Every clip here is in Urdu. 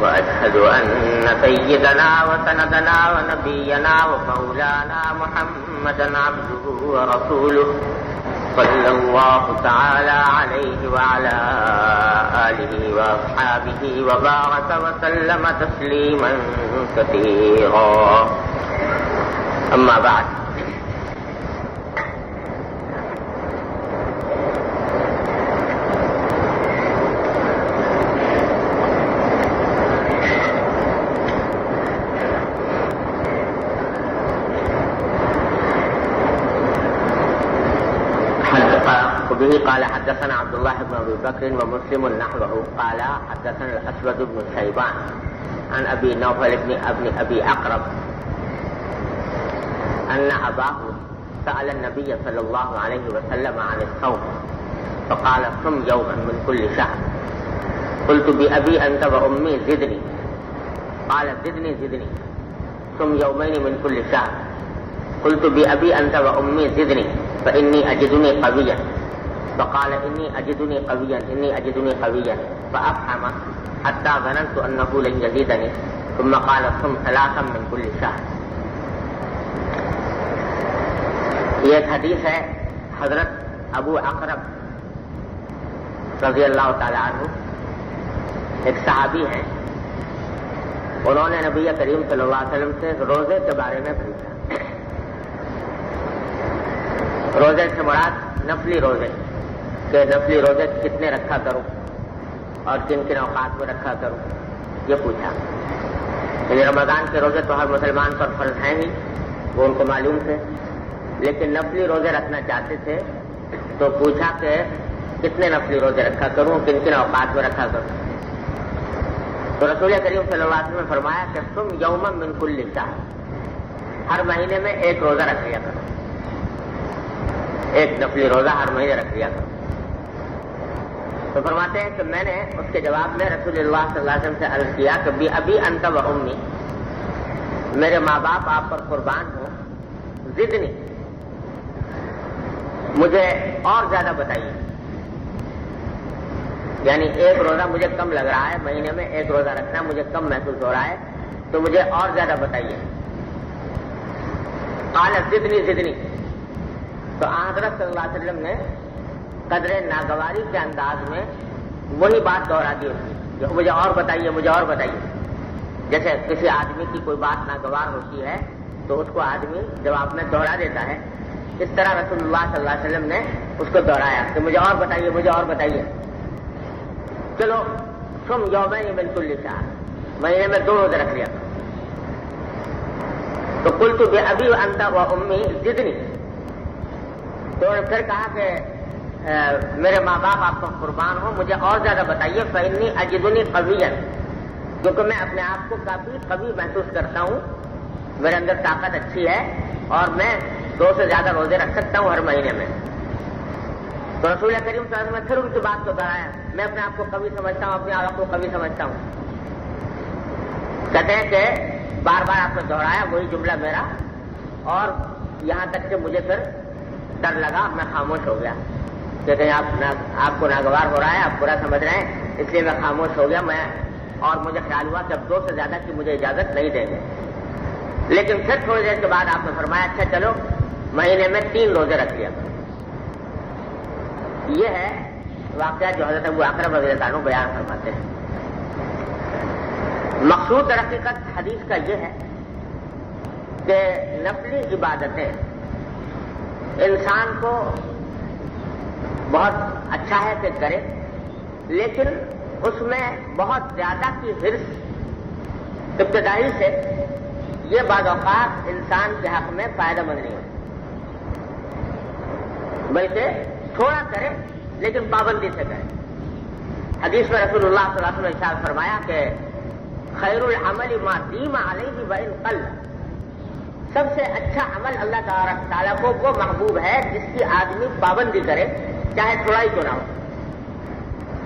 وأشهد أن سيدنا وسندنا ونبينا ومولانا محمدا عبده ورسوله صلى الله تعالى عليه وعلى آله وأصحابه وبارك وسلم تسليما كثيرا. أما بعد به قال حدثنا عبد الله بن أبي بكر ومسلم نحوه. قال حدثنا الأسود بن شيبان عن أبي نوفل بن ابن أبي أقرب أن أباه سأل النبي صلى الله عليه وسلم عن الصوم. فقال صم يوما من كل شهر. قلت بأبي أنت وأمي زدني. قال زدني زدني. صم يومين من كل شهر. قلت بأبي أنت وأمي زدني فإني أجدني قويا. فقال إني أجدني قويا، إني أجدني قويا فأفحم حتى ظننت أنه لن يزيدني. ثم قال، صم ثلاثا من كل شهر. یہ ایک حدیث ہے حضرت ابو اقرب رضی اللہ تعالیٰ عنہ، ایک صحابی ہیں۔ انہوں نے نبی کریم صلی اللہ علیہ وسلم سے روزے کے بارے میں پوچھا۔ روزے سے مراد نفلی روزے۔ کہ نفلی روزے کتنے رکھا کروں اور کن کن اوقات میں رکھا کروں؟ یہ پوچھا۔ یعنی رمضان کے روزے تو ہر مسلمان پر فرض ہیں ہی، وہ ان کو معلوم تھے۔ لیکن نفلی روزے رکھنا چاہتے تھے، تو پوچھا کہ کتنے نفلی روزے رکھا کروں، کن کن اوقات میں رکھا کروں؟ تو رسول کریم صلی اللہ علیہ وسلم نے فرمایا کہ تم یوم من کل لکھا ہر مہینے میں ایک روزہ رکھ لیا کرو۔ ایک نفلی روزہ ہر مہینے رکھ لیا کرو۔ تو فرماتے ہیں کہ میں نے اس کے جواب میں رسول اللہ صلی اللہ علیہ وسلم سے عرض کیا کہ بھی ابھی انت و امی، میرے ماں باپ آپ پر قربان ہوں، ضد نہیں۔ مجھے اور زیادہ بتائیے۔ یعنی ایک روزہ مجھے کم لگ رہا ہے، مہینے میں ایک روزہ رکھنا مجھے کم محسوس ہو رہا ہے، تو مجھے اور زیادہ بتائیے۔ قالت زدنی زدنی تو حضرت صلی اللہ علیہ وسلم نے قدر ناگواری کے انداز میں وہی بات دوہرا دی ہوتی ہے مجھے اور بتائیے، مجھے اور بتائیے۔ جیسے کسی آدمی کی کوئی بات ناگوار ہوتی ہے تو اس کو آدمی جواب میں دوہرا دیتا ہے۔ اس طرح رسول اللہ صلی اللہ علیہ وسلم نے اس کو دوہرایا کہ مجھے اور بتائیے، مجھے اور بتائیے۔ چلو تم یوم میں بالکل لکھا مہینے میں دو روزے رکھ لیا۔ تو کل تو ابھی انتا ہوا امی جتنی تو پھر کہا کہ میرے ماں باپ، آپ کو قربان ہوں، مجھے اور زیادہ بتائیے فنی اجدنی قویت کیونکہ میں اپنے آپ کو کافی قوی محسوس کرتا ہوں۔ میرے اندر طاقت اچھی ہے اور میں دو سے زیادہ روزے رکھ سکتا ہوں ہر مہینے میں۔ تو رسول کریم صلی اللہ علیہ وسلم پھر ان کی بات کو دہرایا۔ میں اپنے آپ کو کبھی سمجھتا ہوں، اپنے آپ کو کبھی سمجھتا ہوں۔ کہتے ہیں کہ بار بار آپ نے دوہرایا وہی جملہ میرا۔ اور یہاں تک کہ مجھے پھر ڈر لگا، میں خاموش ہو گیا۔ کہ کہیں آپ آپ کو ناگوار ہو رہا ہے، آپ برا سمجھ رہے ہیں، اس لیے میں خاموش ہو گیا، میں اور مجھے خیال ہوا کہ اب دو سے زیادہ کی مجھے اجازت نہیں دیں گے۔ لیکن پھر تھوڑی دیر کے بعد آپ نے فرمایا اچھا چلو مہینے میں تین روزے رکھ لیا۔ یہ ہے واقعہ جو حضرت ابو اکرم رضی اللہ عنہ بیان فرماتے ہیں۔ مقصود حقیقت حدیث کا یہ ہے کہ نفلی عبادتیں انسان کو بہت اچھا ہے کہ کرے، لیکن اس میں بہت زیادہ کی حرص، ابتدائی سے یہ بعض اوقات انسان کے حق میں فائدہ مند نہیں ہوتی بلکہ تھوڑا کرے، لیکن پابندی سے کرے۔ حدیث میں رسول اللہ صلی اللہ علیہ وسلم نے فرمایا کہ خیر العمل ما دیم علیہ بین قل۔ سب سے اچھا عمل اللہ تعالیٰ کو، وہ محبوب ہے جس کی آدمی پابندی کرے۔ چاہے تھوڑا ہی چنا ہو۔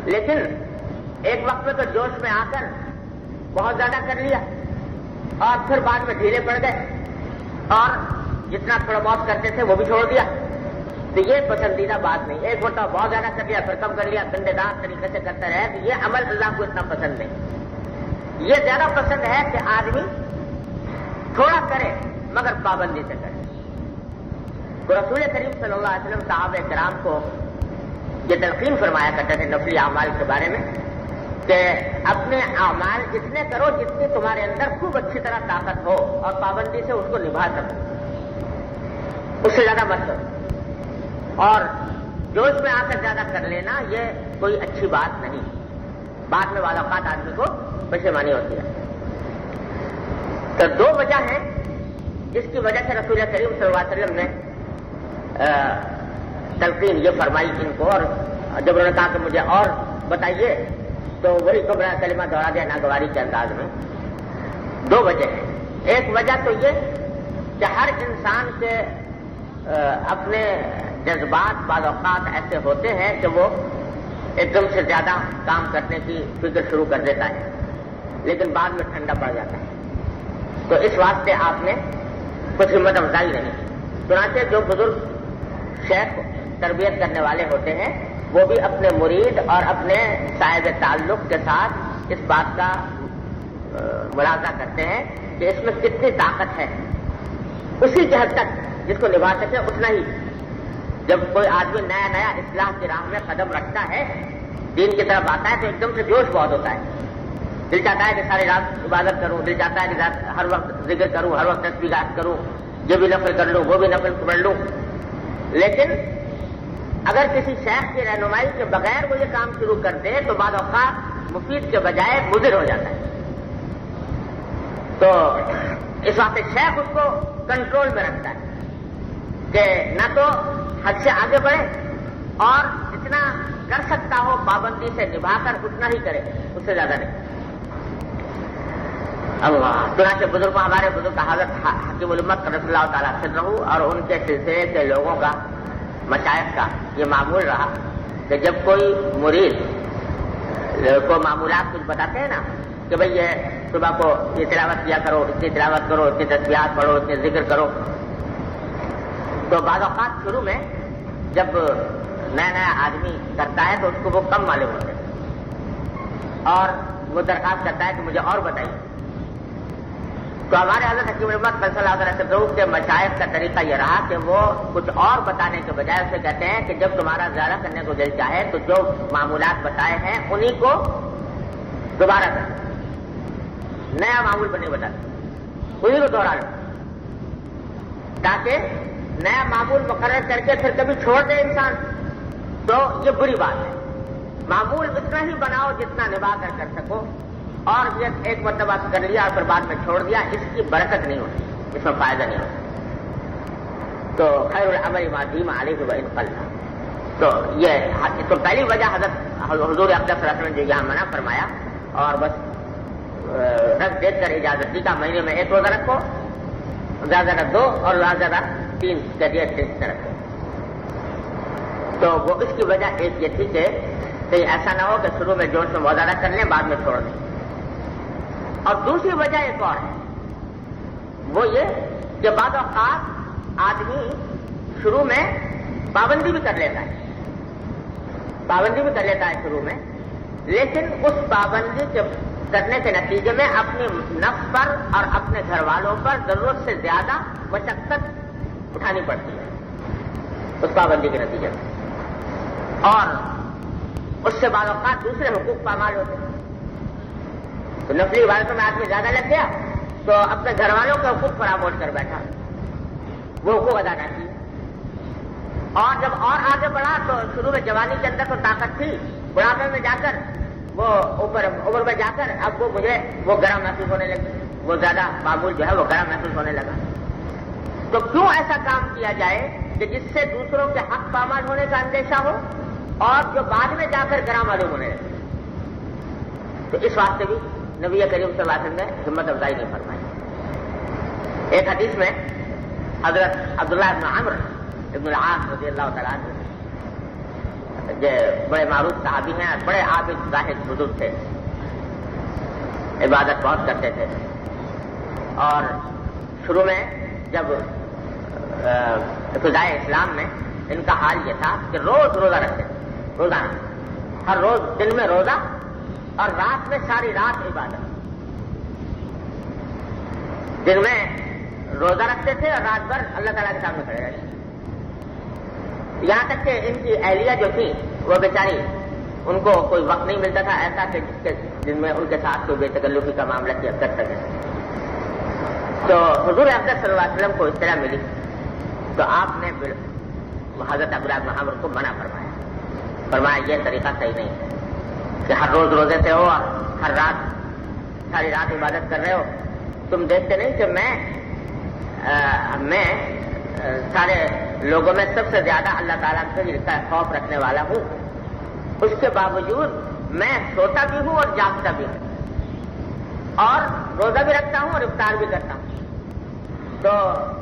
لیکن ایک وقت میں تو جوش میں آ کر بہت زیادہ کر لیا اور پھر بعد میں ڈھیلے پڑ گئے اور جتنا تھوڑا بہت کرتے تھے وہ بھی چھوڑ دیا۔ تو یہ پسندیدہ بات نہیں ایک مرتبہ بہت زیادہ کر لیا، پھر کم کر لیا گندے دار طریقے سے کرتا رہے۔ تو یہ عمل اللہ کو اتنا پسند نہیں۔ یہ زیادہ پسند ہے کہ آدمی تھوڑا کرے مگر پابندی سے کرے۔ تو رسول کریم صلی اللہ علیہ وسلم صاحب کرام کو یہ تلقین فرمایا کرتے تھے نفلی اعمال کے بارے میں کہ اپنے اعمال جتنے کرو جتنی تمہارے اندر خوب اچھی طرح طاقت ہو اور پابندی سے اس کو نبھا سکو۔ اس سے زیادہ مت کرو۔ اور جوش میں آ کر زیادہ کر لینا، یہ کوئی اچھی بات نہیں۔ بعد میں اوقات آدمی کو پشیمانی ہوتی ہے۔ تو دو وجہ ہیں جس کی وجہ سے رسول کریم صلی اللہ علیہ وسلم نے تلقین، یہ فرمائی ان کو اور جب انہوں نے کہا کہ مجھے اور بتائیے، تو وہی کمرہ کلمہ دوڑا دیا ناگواری کے انداز میں۔ دو وجہ ہیں۔ ایک وجہ تو یہ کہ ہر انسان کے اپنے جذبات بعض اوقات ایسے ہوتے ہیں کہ وہ ایک دم سے زیادہ کام کرنے کی فکر شروع کر دیتا ہے، لیکن بعد میں ٹھنڈا پڑ جاتا ہے۔ تو اس واسطے آپ نے کچھ ہمت افزائی نہیں۔ کی چنانچہ جو بزرگ شیخ تربیت کرنے والے ہوتے ہیں، وہ بھی اپنے مرید اور اپنے صاحب تعلق کے ساتھ اس بات کا ملازہ کرتے ہیں کہ اس میں کتنی طاقت ہے۔ اسی کے حد تک جس کو نبھا سکے اتنا ہی۔ جب کوئی آدمی نیا نیا اصلاح کی راہ میں قدم رکھتا ہے، دین کی طرف آتا ہے تو ایک دم سے جوش بہت ہوتا ہے۔ دل چاہتا ہے کہ ساری رات عبادت کروں، دل چاہتا ہے کہ ہر وقت ذکر کروں، ہر وقت تصویرات کروں یہ بھی نفل کر لوں، وہ بھی نفل پڑھ لوں۔ لیکن اگر کسی شیخ کی رہنمائی کے بغیر وہ یہ کام شروع کر دے تو بعد اوقات مفید کے بجائے مضر ہو جاتا ہے۔ تو اس وقت شیخ اس کو کنٹرول میں رکھتا ہے کہ نہ تو حد سے آگے بڑھے اور جتنا کر سکتا ہو پابندی سے نبھا کر اتنا ہی کرے، اس سے زیادہ نہیں۔ اللہ کے بزرگ ہمارے بزرگ حضرت حکیم علمت رضی اللہ تعالیٰ سے رہوں اور ان کے سلسلے کے لوگوں کا مشاعت کا، یہ معمول رہا۔ کہ جب کوئی مرید کو معمولات کچھ بتاتے ہیں نا، کہ بھئی یہ صبح کو یہ تلاوت کیا کرو، اتنی تلاوت کرو، اتنی تصویرات پڑھو، اتنی ذکر کرو۔ تو بعض اوقات شروع میں جب نیا نیا آدمی کرتا ہے تو اس کو وہ کم معلوم ہوتے ہیں۔ اور وہ درخواست کرتا ہے کہ مجھے اور بتائیے۔ تو ہمارے حضرت حکیم محمد صلی اللہ علیہ وسلم کے مشاعر کا طریقہ یہ رہا کہ وہ کچھ اور بتانے کے بجائے اسے کہتے ہیں کہ جب تمہارا زیادہ کرنے کو دل چاہے تو جو معمولات بتائے ہیں انہیں کو دوبارہ کر۔ نیا معمول بنے بتا۔ انہیں کو دوہرا لو۔ تاکہ نیا معمول مقرر کر کے پھر کبھی چھوڑ دے انسان۔ تو یہ بری بات ہے۔ معمول اتنا ہی بناؤ، جتنا نبھا کر کر سکو۔ اور ایک مرتبہ کر لیا اور پھر بعد میں چھوڑ دیا، اس کی برکت نہیں ہوتی، اس میں فائدہ نہیں ہوتا۔ تو خیر العمل مادیم علیہ و انقل تو یہ تو پہلی وجہ حضرت حضور اقدس رسم نے یہاں منع فرمایا، اور بس رکھ دیکھ کر اجازت دی کا مہینے میں ایک روزہ رکھو، زیادہ زیادہ دو اور زیادہ تین کیریئر سے تو وہ اس کی وجہ ایک یہ تھی کہ کہیں ایسا نہ ہو کہ شروع میں جوش میں مزارہ کر لیں، بعد میں چھوڑ دیں۔ اور دوسری وجہ ایک اور ہے۔ وہ یہ کہ بعض اوقات آدمی شروع میں پابندی بھی کر لیتا ہے۔ پابندی بھی کر لیتا ہے شروع میں، لیکن اس پابندی کے کرنے کے نتیجے میں اپنی نفس پر اور اپنے گھر والوں پر ضرورت سے زیادہ مشقت اٹھانی پڑتی ہے۔ اس پابندی کے نتیجے میں۔ اور اس سے بعض اوقات دوسرے حقوق پامال ہوتے ہیں۔ تو نفلی عبادتوں میں آدمی زیادہ لگ گیا تو اپنے گھر والوں کے حقوق فراموش کر بیٹھا۔ وہ حقوق ادا کرتی اور جب اور آگے بڑھا تو شروع میں جوانی کے اندر تو طاقت تھی۔ بڑھاپے میں جا کر وہ اوپر عمر میں جا کر اب وہ مجھے وہ گرم محسوس ہونے لگی۔ وہ زیادہ معمول جو ہے وہ گرم محسوس ہونے لگا۔ تو کیوں ایسا کام کیا جائے کہ جس سے دوسروں کے حق پامال ہونے کا اندیشہ ہو اور جو بعد میں جا کر گرا معلوم ہونے لگے؟ تو اس واسطے بھی نبی کریم صلی اللہ علیہ وسلم نے ہمت افزائی نہیں فرمائی۔ ایک حدیث میں حضرت عبداللہ ابن عمر ابن العاص رضی اللہ تعالیٰ جو بڑے معروف صحابی ہیں اور بڑے عابد ظاہر بزرگ تھے۔ عبادت بہت کرتے تھے۔ اور شروع میں جب ابتدائے اسلام میں ان کا حال یہ تھا کہ روز روزہ رکھتے روزانہ ہر روز دن میں روزہ اور رات میں ساری رات عبادت۔ دن میں روزہ رکھتے تھے اور رات بھر اللہ تعالیٰ کے سامنے کھڑے رہتے یہاں تک کہ ان کی اہلیہ جو تھی وہ بیچاری، ان کو کوئی وقت نہیں ملتا تھا ایسا کہ جس کے جن میں ان کے ساتھ کوئی بے تکلفی کا معاملہ کیا کر سکے۔ تو حضور احمد صلی اللہ علیہ وسلم کو اس طرح ملی۔ تو آپ نے حضرت ابراد محمد کو منع فرمایا۔ فرمایا، یہ طریقہ صحیح نہیں ہے۔ کہ ہر روز روزے سے ہو ہر رات ساری رات عبادت کر رہے ہو، تم دیکھتے نہیں کہ میں میں سارے لوگوں میں سب سے زیادہ اللہ تعالیٰ سے خوف رکھنے والا ہوں۔ اس کے باوجود میں سوتا بھی ہوں اور جاگتا بھی ہوں۔ اور روزہ بھی رکھتا ہوں اور افطار بھی کرتا ہوں۔ تو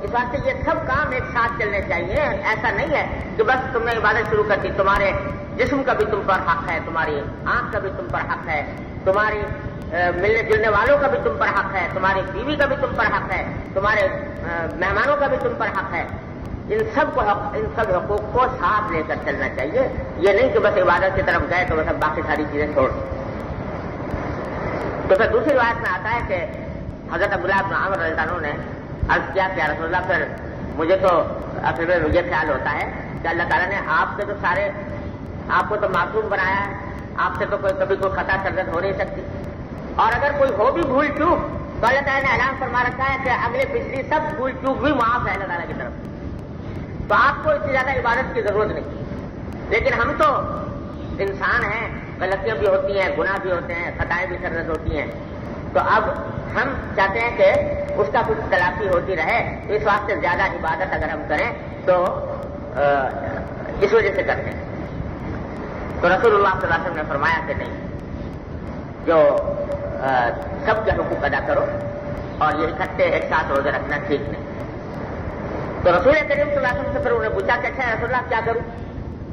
اس واسطے یہ سب کام ایک ساتھ چلنے چاہیے۔ ایسا نہیں ہے کہ بس تم نے عبادت شروع کر دی، تمہارے جسم کا بھی تم پر حق ہے، تمہاری آنکھ کا بھی تم پر حق ہے، تمہاری ملنے جلنے والوں کا بھی تم پر حق ہے، تمہاری بیوی کا بھی تم پر حق ہے، تمہارے مہمانوں کا بھی تم پر حق ہے۔ ان سب کو ان سب حقوق کو ساتھ لے کر چلنا چاہیے۔ یہ نہیں کہ بس عبادت کی طرف گئے تو بس باقی ساری چیزیں چھوڑ۔ تو پھر دوسری بات میں آتا ہے کہ حضرت ابن عامر رضی اللہ نے عرض کیا کہ رسول اللہ پھر مجھے تو اصل میں یہ خیال ہوتا ہے کہ اللہ تعالیٰ نے آپ سے تو سارے آپ کو تو معصوم بنایا ہے، آپ سے تو کوئی کبھی کوئی خطا سرد ہو نہیں سکتی۔ اور اگر کوئی ہو بھی بھول چوک، تو اللہ تعالیٰ نے اعلان فرما رکھا ہے کہ اگلے پچھلی سب بھول چوک بھی معاف ہے اللہ تعالیٰ کی طرف۔ تو آپ کو اتنی زیادہ عبادت کی ضرورت نہیں۔ لیکن ہم تو انسان ہیں، غلطیاں بھی ہوتی ہیں، گناہ بھی ہوتے ہیں، خطائیں بھی سرد ہوتی ہیں۔ تو اب ہم چاہتے ہیں کہ اس کا کچھ تلافی ہوتی رہے، تو اس واسطے زیادہ عبادت اگر ہم کریں تو اس وجہ سے کرتے ہیں۔ تو رسول اللہ صلی اللہ علیہ وسلم نے فرمایا کہ نہیں، جو سب کے حقوق ادا کرو اور یہ اکٹھے ایک ساتھ روزے رکھنا ٹھیک نہیں۔ تو رسول کریم صلی اللہ علیہ وسلم سے پھر انہوں نے پوچھا کہ اچھا رسول اللہ، کیا کروں؟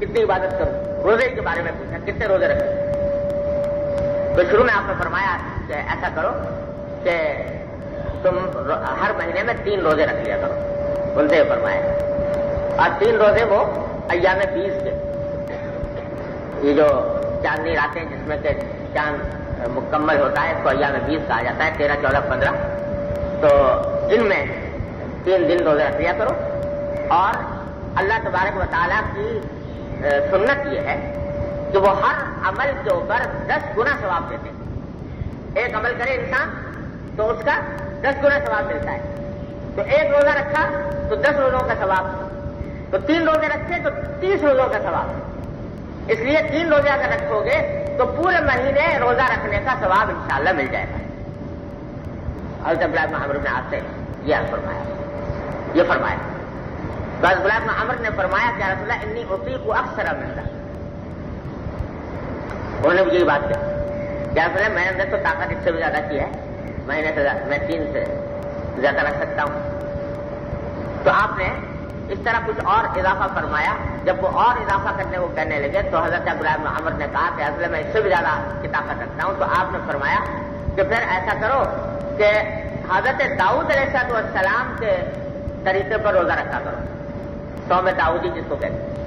کتنی عبادت کروں؟ روزے کے بارے میں پوچھا، کتنے روزے رکھیں تو شروع میں آپ نے فرمایا کہ ایسا کرو کہ تم ہر مہینے میں تین روزے رکھ لیا کرو۔ بولتے ہوئے فرمایا۔ اور تین روزے وہ ایام بیس کے۔ یہ جو چاندنی راتیں جس میں کہ چاند مکمل ہوتا ہے، اس کو ایام بیس کہا جاتا ہے، تیرہ، چودہ، پندرہ۔ تو ان میں تین دن روزے رکھ لیا کرو۔ اور اللہ تبارک و تعالیٰ کی سنت یہ ہے کہ وہ ہر عمل کے اوپر دس گنا ثواب دیتے۔ ہیں ایک عمل کرے انسان تو اس کا دس گنا ثواب ملتا ہے۔ تو ایک روزہ رکھا تو دس روزوں کا ثواب۔ تو تین روزے رکھے تو تیس روزوں کا ثواب۔ اس لیے تین روزے اگر رکھو گے تو پورے مہینے روزہ رکھنے کا ثواب انشاءاللہ مل جائے گا۔ محمد نے آپ سے یہ فرمایا۔ یہ فرمایا۔ بس غلام محمد نے فرمایا کہ رسول اللہ انی ہوتی کو اکثر ملتا انہوں نے یہی بات کیا کیا رسول میں نے تو طاقت اس سے بھی زیادہ کی ہے۔ مہینے سے میں تین سے زیادہ رکھ سکتا ہوں۔ تو آپ نے اس طرح کچھ اور اضافہ فرمایا۔ جب وہ اور اضافہ کرنے کو کہنے لگے تو حضرت غلام محمد نے کہا کہ اصل میں اس سے بھی زیادہ کتابت رکھتا ہوں۔ تو آپ نے فرمایا کہ پھر ایسا کرو کہ حضرت داؤد علیہ السلام کے طریقے پر روزہ رکھا کرو۔ سو میں داؤدی جس کو کہتے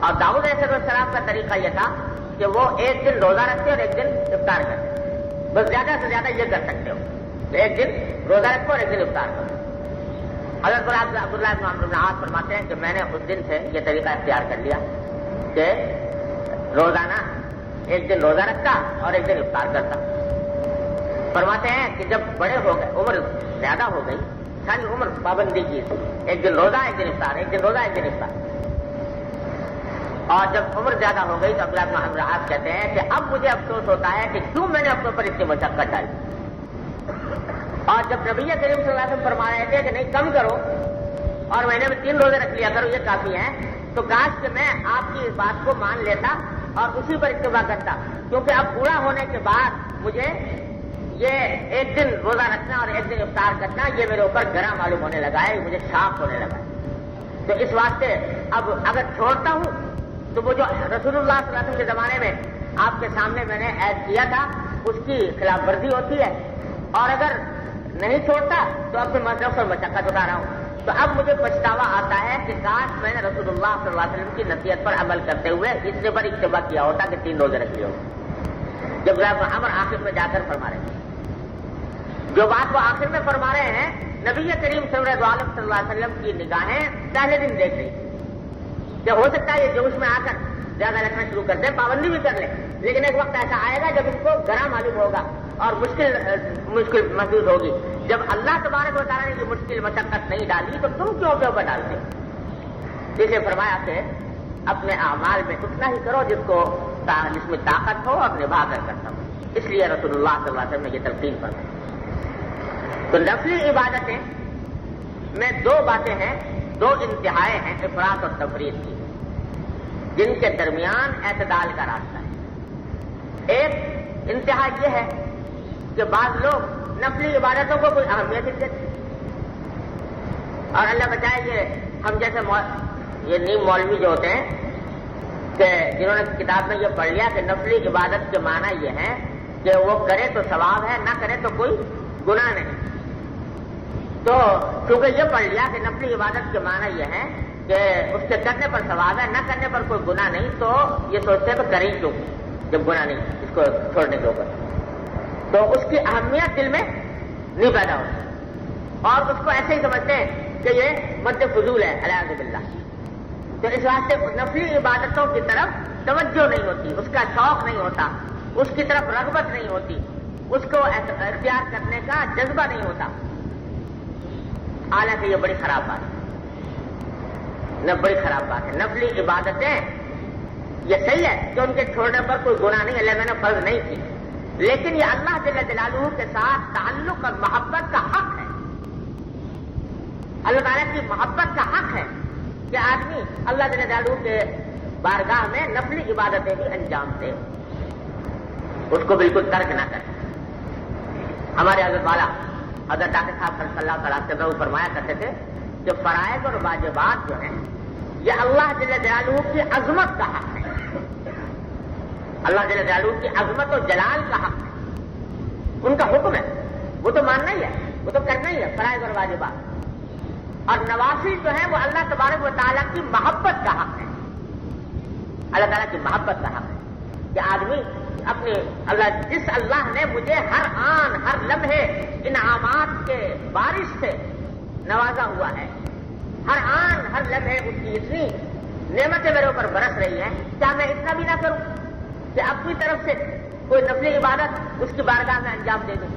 اور داؤد علیہ السلام کا طریقہ یہ تھا کہ وہ ایک دن روزہ رکھتے اور ایک دن افطار کرتے۔ بس زیادہ سے زیادہ یہ کر سکتے ہو۔ ایک دن روزہ رکھو اور ایک دن افطار کرو۔ حضرت عبداللہ ابن عاص فرماتے ہیں کہ میں نے اس دن سے یہ طریقہ اختیار کر لیا کہ روزانہ ایک دن روزہ رکھتا اور ایک دن افطار کرتا۔ فرماتے ہیں کہ جب بڑے ہو گئے، عمر زیادہ ہو گئی، ساری عمر پابندی کی۔ ایک دن روزہ، ایک دن افطار، ایک دن روزہ، ایک دن افطار۔ اور جب عمر زیادہ ہو گئی تو ابن عاص کہتے ہیں کہ اب مجھے افسوس ہوتا ہے کہ کیوں میں نے اپنے اوپر اس کی مشقت ڈالی۔ اور جب نبی کریم صلی اللہ علیہ وسلم فرما رہے تھے کہ نہیں، کم کرو، اور مہینے میں تین روزے رکھ لیا کرو یہ کافی ہے تو کاش کہ میں آپ کی اس بات کو مان لیتا اور اسی پر اتباع کرتا۔ کیونکہ اب پورا ہونے کے بعد مجھے یہ ایک دن روزہ رکھنا اور ایک دن افطار کرنا، یہ میرے اوپر گرا معلوم ہونے لگا ہے، مجھے شاپ ہونے لگا ہے۔ تو اس واسطے اب اگر چھوڑتا ہوں تو وہ جو رسول اللہ صلی اللہ علیہ وسلم کے زمانے میں آپ کے سامنے میں نے ایڈ کیا تھا، اس کی خلاف ورزی ہوتی ہے۔ اور اگر نہیں چھوڑتا، تو اب سے مذہب اور مشقت اٹھا رہا ہوں۔ تو اب مجھے پچھتاوا آتا ہے کہ کاش میں نے رسول اللہ صلی اللہ علیہ وسلم کی نصیحت پر عمل کرتے ہوئے اس پر اتباع کیا ہوتا کہ تین روزے رکھ لیے ہو جب امر آخر میں جا کر فرما رہے ہیں۔ جو بات وہ آخر میں فرما رہے ہیں، نبی کریم صلی اللہ علیہ وسلم کی نگاہیں پہلے دن دیکھ رہی کہ ہو سکتا ہے یہ جوش میں آ کر زیادہ رکھنا شروع کر دیں، پابندی بھی کر لیں۔ لیکن ایک وقت ایسا آئے گا جب ان کو گرا معلوم ہوگا اور مشکل مشکل محسوس ہوگی۔ جب اللہ تبارک بتا رہے ہیں یہ مشکل مشقت نہیں ڈالی، تو تم کیوں کیوں پر ڈالتے؟ جسے فرمایا کہ اپنے اعمال میں اتنا ہی کرو جس کو جس میں طاقت ہو اور نبھا کر کرتا ہو اس لیے رسول اللہ صلی اللہ علیہ وسلم نے یہ تلقین پر تو نفلی عبادتیں میں دو باتیں ہیں دو انتہائیں ہیں، افراد اور تفریح کی۔ جن کے درمیان اعتدال کا راستہ ہے۔ ایک انتہا یہ ہے کہ بعض لوگ نفلی عبادتوں کو کوئی اہمیت نہیں دیتے۔ اور اللہ بچائے کہ ہم جیسے یہ نیم مولوی جو ہوتے ہیں، کہ جنہوں نے کتاب میں یہ پڑھ لیا کہ نفلی عبادت کے معنی یہ ہے کہ وہ کرے تو ثواب ہے، نہ کرے تو کوئی گناہ نہیں۔ تو کیونکہ یہ پڑھ لیا کہ نفلی عبادت کے معنی یہ ہے کہ اس کے کرنے پر ثواب ہے، نہ کرنے پر کوئی گناہ نہیں، تو یہ سوچتے ہیں کریں کیوں؟ جب گناہ نہیں، اس کو چھوڑنے کے اوپر۔ تو اس کی اہمیت دل میں نہیں پیدا ہوتی۔ اور اس کو ایسے ہی سمجھتے ہیں کہ یہ مد فضول ہے الحاظ بلّہ تو اس واسطے نفلی عبادتوں کی طرف توجہ نہیں ہوتی، اس کا شوق نہیں ہوتا، اس کی طرف رغبت نہیں ہوتی، اس کو اختیار کرنے کا جذبہ نہیں ہوتا۔ حالانکہ یہ بڑی خراب بات ہے۔ نہ بڑی خراب بات ہے۔ نفلی عبادتیں، یہ صحیح ہے کہ ان کے چھوڑنے پر کوئی گناہ نہیں، اللہ میں نے فرض نہیں کی۔ لیکن یہ اللہ جل جلالہ کے ساتھ تعلق اور محبت کا حق ہے۔ اللہ تعالیٰ کی محبت کا حق ہے کہ آدمی اللہ جل جلالہ کے بارگاہ میں نفلی عبادتیں بھی انجام دے۔ اس کو بالکل ترک نہ کرے۔ ہمارے حضرت والا حضرت ڈاکٹر صاحب صلی اللہ تعالیٰ سے وہ فرمایا کرتے تھے کہ فرائض اور واجبات جو ہیں، یہ اللہ جل جلالہ کی عظمت کا حق ہے۔ اللہ جل جلالہ کی عظمت و جلال کا حق ہے۔ ان کا حکم ہے۔ وہ تو ماننا ہی ہے، وہ تو کرنا ہی ہے فرائض اور واجبات۔ اور نوافی جو ہے وہ اللہ تبارک و تعالیٰ کی محبت کا حق ہے۔ اللہ تعالیٰ کی محبت کا حق ہے کہ آدمی اپنی اللہ جس اللہ نے مجھے ہر آن، ہر لمحے انعامات کے بارش سے نوازا ہوا ہے۔ ہر آن، ہر لمحے اس کی اتنی نعمتیں میرے اوپر برس رہی ہیں کیا میں اتنا بھی نہ کروں کہ اپنی طرف سے کوئی نفلی عبادت اس کی بارگاہ میں انجام دے دوں؟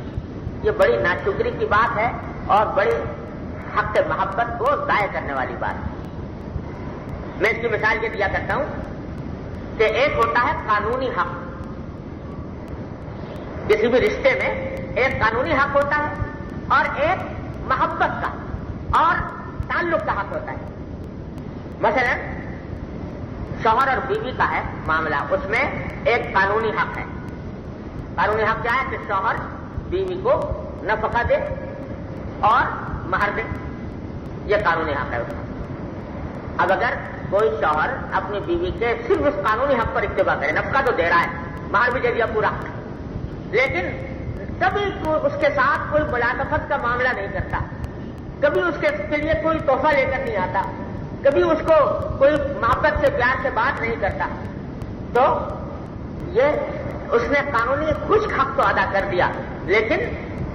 یہ بڑی ناشکری کی بات ہے اور بڑی حق محبت کو ضائع کرنے والی بات ہے۔ میں اس کی مثال یہ دیا کرتا ہوں کہ ایک ہوتا ہے قانونی حق۔ کسی بھی رشتے میں ایک قانونی حق ہوتا ہے اور ایک محبت کا اور تعلق کا حق ہوتا ہے۔ مثلا شوہر اور بیوی کا ہے معاملہ، اس میں ایک قانونی حق ہے۔ قانونی حق کیا ہے؟ کہ شوہر بیوی کو نفقہ دے اور مہر دے۔ یہ قانونی حق ہے اس کا اب اگر کوئی شوہر اپنی بیوی کے صرف اس قانونی حق پر اتباع کرے، نفقہ تو دے رہا ہے، مہر بھی دے دیا پورا۔ لیکن کبھی اس کے ساتھ کوئی ملاقفت کا معاملہ نہیں کرتا۔ کبھی اس کے لیے کوئی تحفہ لے کر نہیں آتا۔ کبھی اس کو کوئی محبت سے پیار سے بات نہیں کرتا۔ تو یہ اس نے قانونی کچھ حق تو ادا کر دیا، لیکن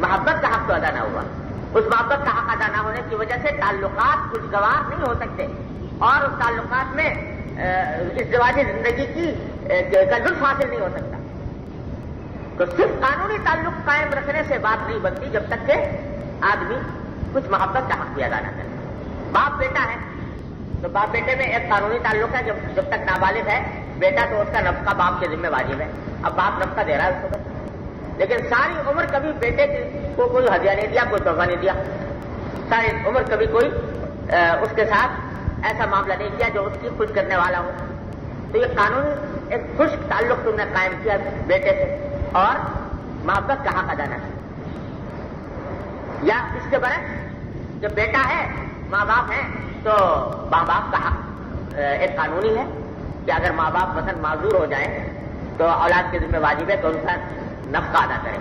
محبت کا حق تو ادا نہ ہوا۔ اس محبت کا حق ادا نہ ہونے کی وجہ سے تعلقات خوشگوار نہیں ہو سکتے۔ اور اس تعلقات میں اس زندگی کی لطف حاصل نہیں ہو سکتا۔ تو صرف قانونی تعلق قائم رکھنے سے بات نہیں بنتی جب تک کہ آدمی کچھ محبت کا حق بھی ادا نہ کرے۔ باپ بیٹا ہے۔ تو باپ بیٹے میں ایک قانونی تعلق ہے جب جب تک نابالغ ہے۔ بیٹا تو اس کا نفقہ باپ کے ذمہ واجب ہے۔ اب باپ نفقہ دے رہا ہے اس کو۔ لیکن ساری عمر کبھی بیٹے کو کوئی ہدیہ نہیں دیا، کوئی تحفہ نہیں دیا۔ ساری عمر کبھی کوئی اس کے ساتھ ایسا معاملہ نہیں کیا جو اس کی خوش کرنے والا ہو۔ تو یہ قانونی ایک خوش تعلق تم نے قائم کیا بیٹے سے۔ اور محبت کا حق ادا نہ یا اس کے برعکس جب بیٹا ہے، ماں باپ ہیں، تو ماں باپ کا حق ایک قانونی ہے کہ اگر ماں باپ مثلا معذور ہو جائیں تو اولاد کے ذمہ واجب ہے، تو ان کا نفقہ ادا کریں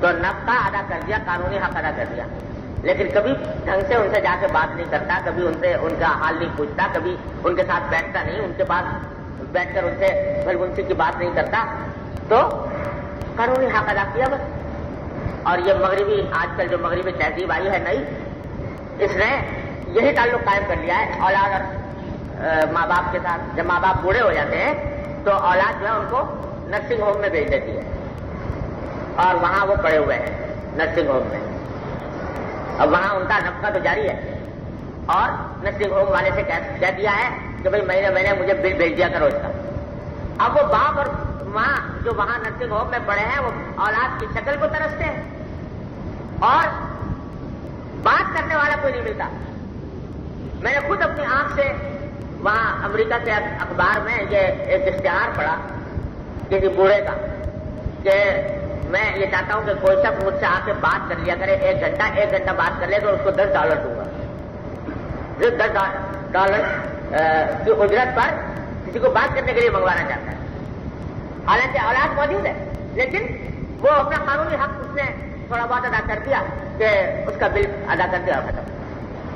تو نفقہ ادا کر دیا، قانونی حق ادا کر دیا۔ لیکن کبھی ڈھنگ سے ان سے جا کے بات نہیں کرتا، کبھی ان سے ان کا حال نہیں پوچھتا، کبھی ان کے ساتھ بیٹھتا نہیں، ان کے پاس بیٹھ کر ان سے بلبنسی کی بات نہیں کرتا۔ تو قانونی حق ادا کیا بس۔ اور یہ مغربی، آج کل جو مغربی تہذیب آئی ہے نئی، اس نے یہی تعلق قائم کر لیا ہے، اولاد اور ماں باپ کے ساتھ۔ جب ماں باپ بوڑھے ہو جاتے ہیں، تو اولاد جو ہے ان کو نرسنگ ہوم میں بھیج دیتی ہے۔ اور وہاں وہ پڑے ہوئے ہیں نرسنگ ہوم میں۔ اب وہاں ان کا نفقہ تو جاری ہے۔ اور نرسنگ ہوم والے سے کہہ دیا ہے کہ بھائی مہینے مہینے مجھے بل بھیج دیا کرو اس کا۔ اب وہ باپ اور ماں جو وہاں نرسنگ ہوم میں پڑے ہیں، وہ اولاد کی شکل کو ترستے ہیں۔ اور بات کرنے والا کوئی نہیں ملتا۔ میں نے خود اپنی آنکھ سے وہاں امریکہ کے اخبار میں یہ ایک اشتہار پڑا کسی بوڑھے کا، کہ میں یہ چاہتا ہوں کہ کوئی شخص مجھ سے آ کے بات کر لیا کرے، ایک گھنٹہ ایک گھنٹہ بات کر لے تو اس کو دس ڈالر دوں گا۔ دس ڈالر کی اجرت پر کسی کو بات کرنے کے لیے منگوانا چاہتا ہے۔ حالانکہ اولاد موجود ہے، لیکن وہ اپنا قانونی حق اس نے تھوڑا بہت ادا کر دیا کہ اس کا بل ادا کر دیا ختم۔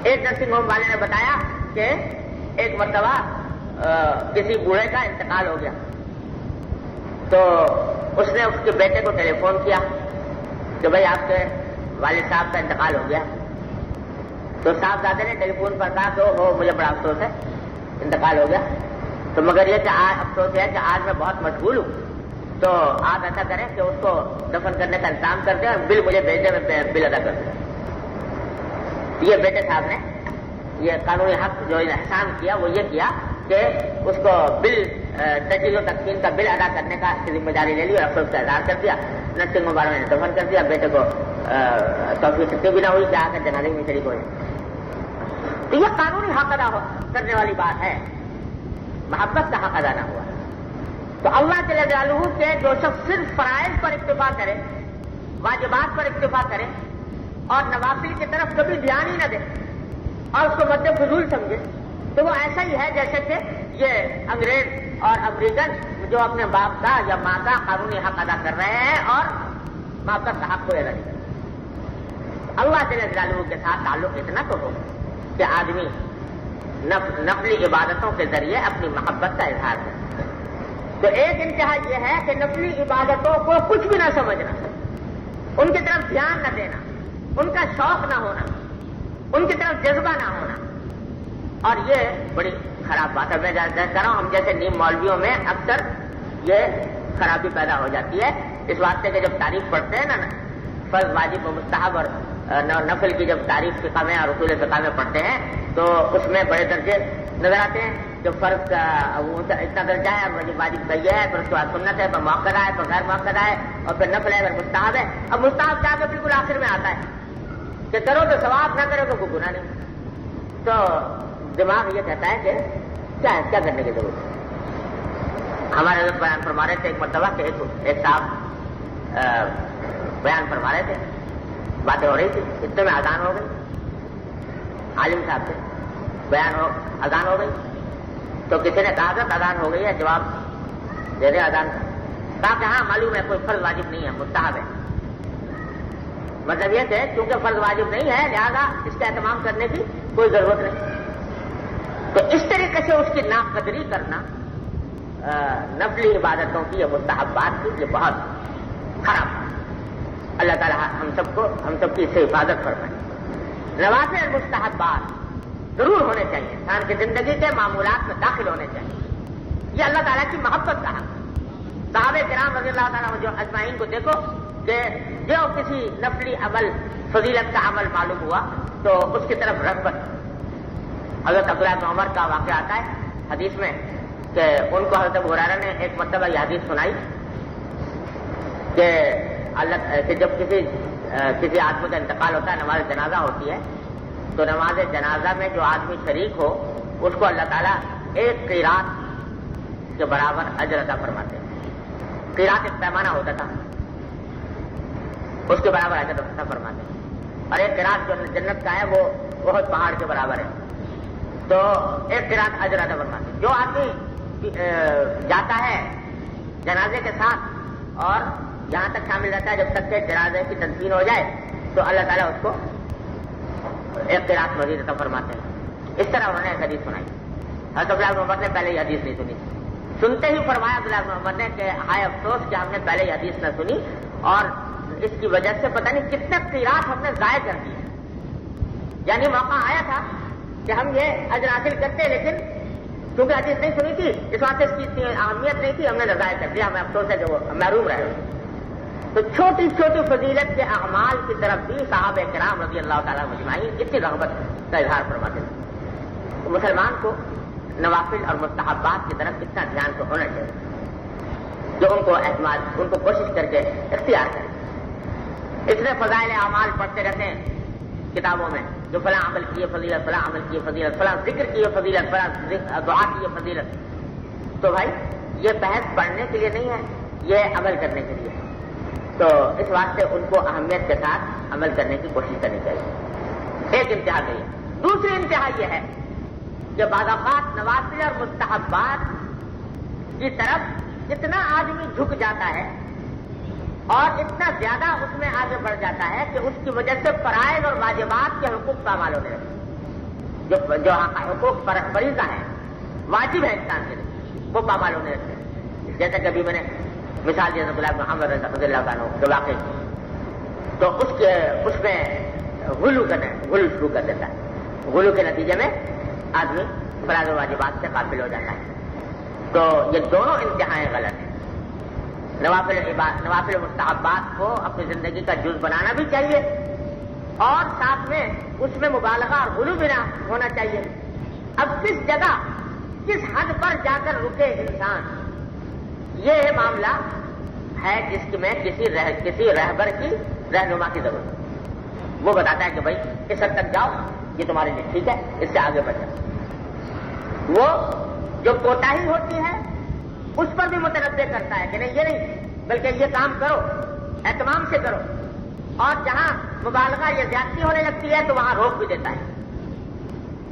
ایک نرسنگ ہوم والے نے بتایا کہ ایک مرتبہ کسی بوڑھے کا انتقال ہو گیا۔ تو اس نے اس کے بیٹے کو ٹیلی فون کیا کہ بھائی آپ کے والد صاحب کا انتقال ہو گیا۔ تو صاحب دادے نے ٹیلی فون پر کہا تو ہو، مجھے بڑا افسوس ہے، انتقال ہو گیا۔ تو مگر یہ کہ آج افسوس ہے کہ آج میں بہت مشغول ہوں۔ تو آپ ایسا کریں کہ اس کو دفن کرنے کا انتظام کر دیں اور بل مجھے بھیج دیں میں بل ادا کر دوں یہ بیٹے صاحب نے یہ قانونی حق جو احسان کیا، وہ یہ کیا کہ اس کو بل تجیل و تقسیم کا بل ادا کرنے کا ذمہ داری لے لی اور افسوس کا اظہار کر دیا۔ نرسنگ مبارک نے دفن کر دیا، بیٹے کو توفیق بھی نہ ہوئی کہ آ کر جنازے میں شریک ہوئے۔ تو یہ قانونی حق ادا کرنے والی بات ہے۔ محبت کا حق ادا نہ ہوا۔ تو اللہ کے لالو سے جو شخص صرف فرائض پر اکتفا کرے، واجبات پر اکتفا کرے، اور نوافل کی طرف کبھی دھیان ہی نہ دے، اور اس کو مد فضول سمجھے، تو وہ ایسا ہی ہے جیسے کہ یہ انگریز اور امریکن جو اپنے باپ کا یا ماں کا قانونی حق ادا کر رہے ہیں اور ماں کا حق کو ادا نہیں کر رہے اللہ کے لالو کے ساتھ تعلق اتنا تو ہو کہ آدمی نفلی عبادتوں کے ذریعے اپنی محبت کا اظہار کرے تو ایک انتہا یہ ہے کہ نفلی عبادتوں کو کچھ بھی نہ سمجھنا، ان کی طرف دھیان نہ دینا، ان کا شوق نہ ہونا، ان کی طرف جذبہ نہ ہونا۔ اور یہ بڑی خراب بات ہے۔ میں کر رہا ہوں، ہم جیسے نیم مولویوں میں اکثر یہ خرابی پیدا ہو جاتی ہے۔ اس واسطے کے جب تعریف پڑھتے ہیں نا، فرض واجب و مستحب اور نفل کی جب تعریف کے کامیں اور اصول کامیں پڑھتے ہیں، تو اس میں بڑے درجے نظر آتے ہیں جو فرض کا اتنا درجہ ہے اور واجب کا یہ ہے، پھر اس کے بعد سنت ہے، پھر موقع ہے پھر غیر موقع ہے اور پھر نفل ہے، پھر مستحب ہے۔ اب مستحب کیا کہ بالکل آخر میں آتا ہے۔ کہ کرو تو ثواب، نہ کرو تو کوئی گناہ نہیں۔ تو دماغ یہ کہتا ہے کہ کیا ہے، کیا کرنے کی ضرورت ہے؟ ہمارے بیان فرما رہے تھے، ایک مرتبہ کہ ایک صاحب بیان فرما رہے تھے۔ باتیں ہو رہی تھی اتنے میں آزان ہو گئی عالم صاحب سے بیان ہو اذان ہو گئی تو کسی نے کہا کہ اذان ہو گئی ہے جواب دے دے اذان کہا کہ ہاں معلوم ہے کوئی فرض واجب نہیں ہے مستحب ہے مطلب یہ کہ کیونکہ فرض واجب نہیں ہے لہذا اس کا اہتمام کرنے کی کوئی ضرورت نہیں تو اس طریقے سے اس کی ناقدری کرنا نفلی عبادتوں کی یا مستحب بات کی یہ بہت خراب اللہ تعالیٰ ہم سب کو ہم سب کی اس سے حفاظت فرمائے۔ نواز مستحب بات ضرور ہونے چاہیے۔ انسان کی زندگی کے معمولات میں داخل ہونے چاہیے۔ یہ اللہ تعالیٰ کی محبت کا حق صحابہ کرام رضی اللہ تعالیٰ جو اجمائین کو دیکھو کہ جو کسی نفلی عمل، فضیلت کا عمل معلوم ہوا تو اس کی طرف رغبت۔ حضرت عبداللہ عمر کا واقعہ آتا ہے حدیث میں کہ ان کو حضرت غرارہ نے ایک مرتبہ یہ حدیث سنائی کہ اللہ کہ جب کسی کسی آدمی کا انتقال ہوتا ہے، نماز جنازہ ہوتی ہے، تو نماز جنازہ میں جو آدمی شریک ہو، اس کو اللہ تعالیٰ ایک قیرات کے برابر اجر فرماتے ہیں۔ قیرات ایک پیمانہ ہوتا تھا، اس کے برابر اجر فرماتے ہیں۔ اور ایک قیرات جو جنت کا ہے، وہ بہت پہاڑ کے برابر ہے۔ تو ایک قیرات اجر عطا فرماتے ہیں۔ جو آدمی جاتا ہے جنازے کے ساتھ اور یہاں تک شامل رہتا ہے، جب تک کہ جنازے کی تنظیم ہو جائے، تو اللہ تعالیٰ اس کو ایک مزید فرماتے ہیں۔ اس طرح انہوں نے ایک حدیث سنائی۔ حضرت عبداللہ محمد نے پہلے یہ حدیث نہیں سنی۔ سنتے ہی فرمایا عبداللہ محمد نے کہ، ہائے افسوس کہ ہم نے پہلے یہ حدیث نہ سنی اور اس کی وجہ سے پتہ نہیں کتنے قیرات ہم نے ضائع کر دیے یعنی موقع آیا تھا کہ ہم یہ اجر حاصل کرتے، لیکن کیونکہ حدیث نہیں سنی تھی، اس واسطے اس کی اتنی اہمیت نہیں تھی، ہم نے ضائع کر دیا، ہمیں افسوس ہے کہ وہ محروم رہے۔ تو چھوٹی چھوٹی فضیلت کے اعمال کی طرف بھی صاحب کرام رضی اللہ تعالیٰ مجمعی اتنی رغبت کا اظہار فرماتے تھے مسلمان کو نوافل اور مستحبات کی طرف اتنا دھیان تو ہونا چاہیے۔ جو ان کو اعتماد، ان کو کوشش کر کے اختیار کریں اتنے فضائل اعمال پڑھتے رہتے ہیں کتابوں میں، جو فلاں عمل کیے فضیلت، فلاں عمل کیے فضیلت، فلاں ذکر کیے فضیلت، فلاں دعا کیے فضیلت۔ تو بھائی، یہ بحث پڑھنے کے لیے نہیں ہے، یہ عمل کرنے کے لیے۔ تو اس واسطے ان کو اہمیت کے ساتھ عمل کرنے کی کوشش کرنی چاہیے۔ ایک انتہا گئی دوسری انتہا یہ ہے کہ بعض اوقات نوافل اور مستحبات کی طرف اتنا آدمی جھک جاتا ہے اور اتنا زیادہ اس میں آگے بڑھ جاتا ہے کہ اس کی وجہ سے فرائض اور واجبات کے حقوق پامال ہونے لگتے جو حقوق فریضہ ہے واجب ہے انسان کے لیے، وہ پامال ہونے لگتے ہیں۔ جیسے کہ ابھی میں نے مثال دیا گلاب محمد رضی اللہ عنہ جو واقع تو اس کے اس میں غلو کرنے غلو شروع کر دیتا ہے۔ غلو کے نتیجے میں آدمی فرائض و واجبات سے قابل ہو جاتا ہے۔ تو یہ دونوں انتہائیں غلط ہیں۔ نوافل نوافل مستحبات کو اپنی زندگی کا جز بنانا بھی چاہیے اور ساتھ میں اس میں مبالغہ اور غلو بنا ہونا چاہیے۔ اب کس جگہ کس حد پر جا کر رکے انسان؟ یہ معاملہ ہے جس میں کسی رہ، کسی رہبر کی رہنما کی ضرورت وہ بتاتا ہے کہ بھائی اس حد تک جاؤ، یہ تمہارے لیے ٹھیک ہے، اس سے آگے بڑھ جاؤ۔ وہ جو کوتا ہی ہوتی ہے، اس پر بھی متنوع کرتا ہے کہ نہیں، یہ نہیں، بلکہ یہ کام کرو، اہتمام سے کرو۔ اور جہاں مبالغہ یہ زیادتی ہونے لگتی ہے، تو وہاں روک بھی دیتا ہے۔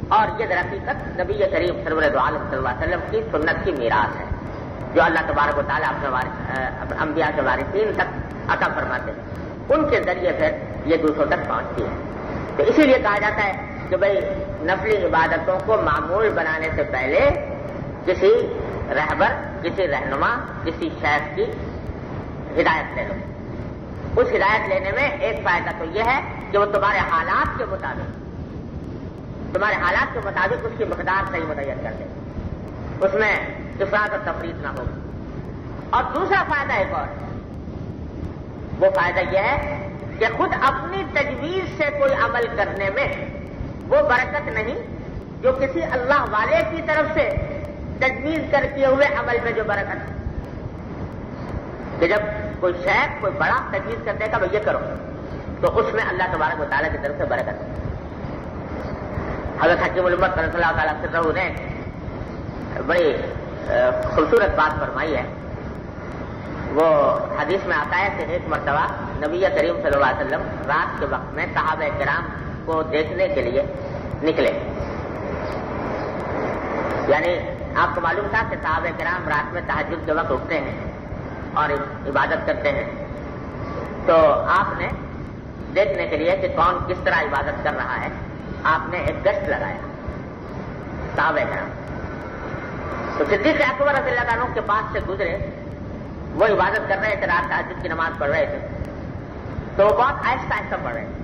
اور یہ حقیقت نبی کریم سرور عالم صلی اللہ علیہ وسلم کی سنت کی میراث ہے۔ جو اللہ تبارک و تعالیٰ اپنے انبیاء کے وارثین تک عطا فرماتے ہیں۔ ان کے ذریعے پھر یہ دوسروں تک پہنچتی ہے۔ تو اسی لیے کہا جاتا ہے کہ بھائی، نفلی عبادتوں کو معمول بنانے سے پہلے کسی رہبر، کسی رہنما، کسی شیخ کی ہدایت لے لو۔ اس ہدایت لینے میں ایک فائدہ تو یہ ہے کہ وہ تمہارے حالات کے مطابق، تمہارے حالات کے مطابق اس کی مقدار صحیح متعین کر دے اس میں افراد اور تفریح نہ ہو اور دوسرا فائدہ ایک اور۔ وہ فائدہ یہ ہے کہ خود اپنی تجویز سے کوئی عمل کرنے میں وہ برکت نہیں جو کسی اللہ والے کی طرف سے تجویز کر کیے ہوئے عمل میں جو برکت ہے۔ کہ جب کوئی شہر کوئی بڑا تجویز کرتے کا یہ کرو۔ تو اس میں اللہ تبارک و تعالیٰ کی طرف سے برکت ہے۔ حضرت حکیم علمت صلی اللہ تعالیٰ سے نے بڑی خوبصورت بات فرمائی ہے۔ وہ حدیث میں آتا ہے کہ ایک مرتبہ نبی کریم صلی اللہ علیہ وسلم رات کے وقت میں صحابہ کرام کو دیکھنے کے لیے نکلے۔ یعنی آپ کو معلوم تھا کہ صحابہ کرام رات میں تحجد کے وقت اٹھتے ہیں اور عبادت کرتے ہیں۔ تو آپ نے دیکھنے کے لیے کہ کون کس طرح عبادت کر رہا ہے۔ آپ نے ایک گشت لگایا صحابہ کرام۔ تو صدیق اکبر رضی اللہ عنہ کے پاس سے گزرے، وہ عبادت کر رہے تھے، رات تحجد کی نماز پڑھ رہے تھے۔ تو وہ بہت آہستہ آہستہ پڑھ رہے تھے۔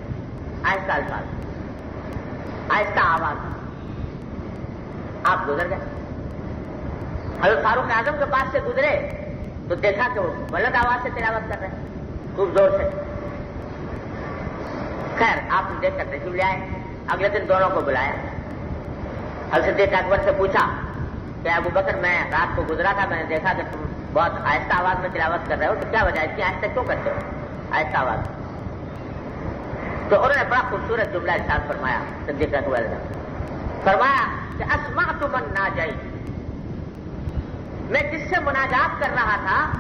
آہستہ الفاظ۔ آہستہ آواز۔ آپ گزر گئے۔ حضرت فاروق اعظم کے پاس سے گزرے تو دیکھا کہ وہ بلند آواز سے تلاوت کر رہے ہیں۔ خوب زور سے۔ خیر، آپ نے دیکھ کر تشریف لے آئے۔ اگلے دن دونوں کو بلایا۔ حضرت دیکھ اکبر سے پوچھا کہ ابو بکر، میں رات کو گزرا تھا، میں نے دیکھا کہ تم بہت آہستہ آواز میں تلاوت کر رہے ہو، تو کیا وجہ اتنی آہستہ کیوں کرتے ہو؟ آہستہ آواز تو انہوں نے بڑا خوبصورت جملہ احساس فرمایا، صدیق اکبر نے فرمایا کہ اسما تو من نہ جائی میں جس سے مناجات کر رہا تھا،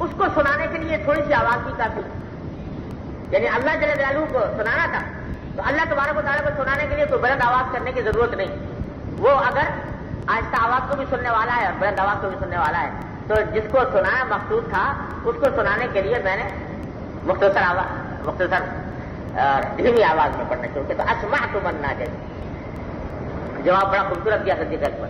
اس کو سنانے کے لیے تھوڑی سی آواز بھی کافی۔ یعنی اللہ جل جلالو کو سنانا تھا، تو اللہ تبارک و تعالیٰ کو سنانے کے لیے کوئی بلند آواز کرنے کی ضرورت نہیں۔ وہ اگر آہستہ آواز کو بھی سننے والا ہے اور بلند آواز کو بھی سننے والا ہے۔ تو جس کو سنانا مقصود تھا، اس کو سنانے کے لیے میں نے مختصر آواز مختصر دھیمی آواز میں پڑھنا چاہیے تو اسما تو بننا چاہیے جواب بڑا خوبصورت دیا صدیق اکبر۔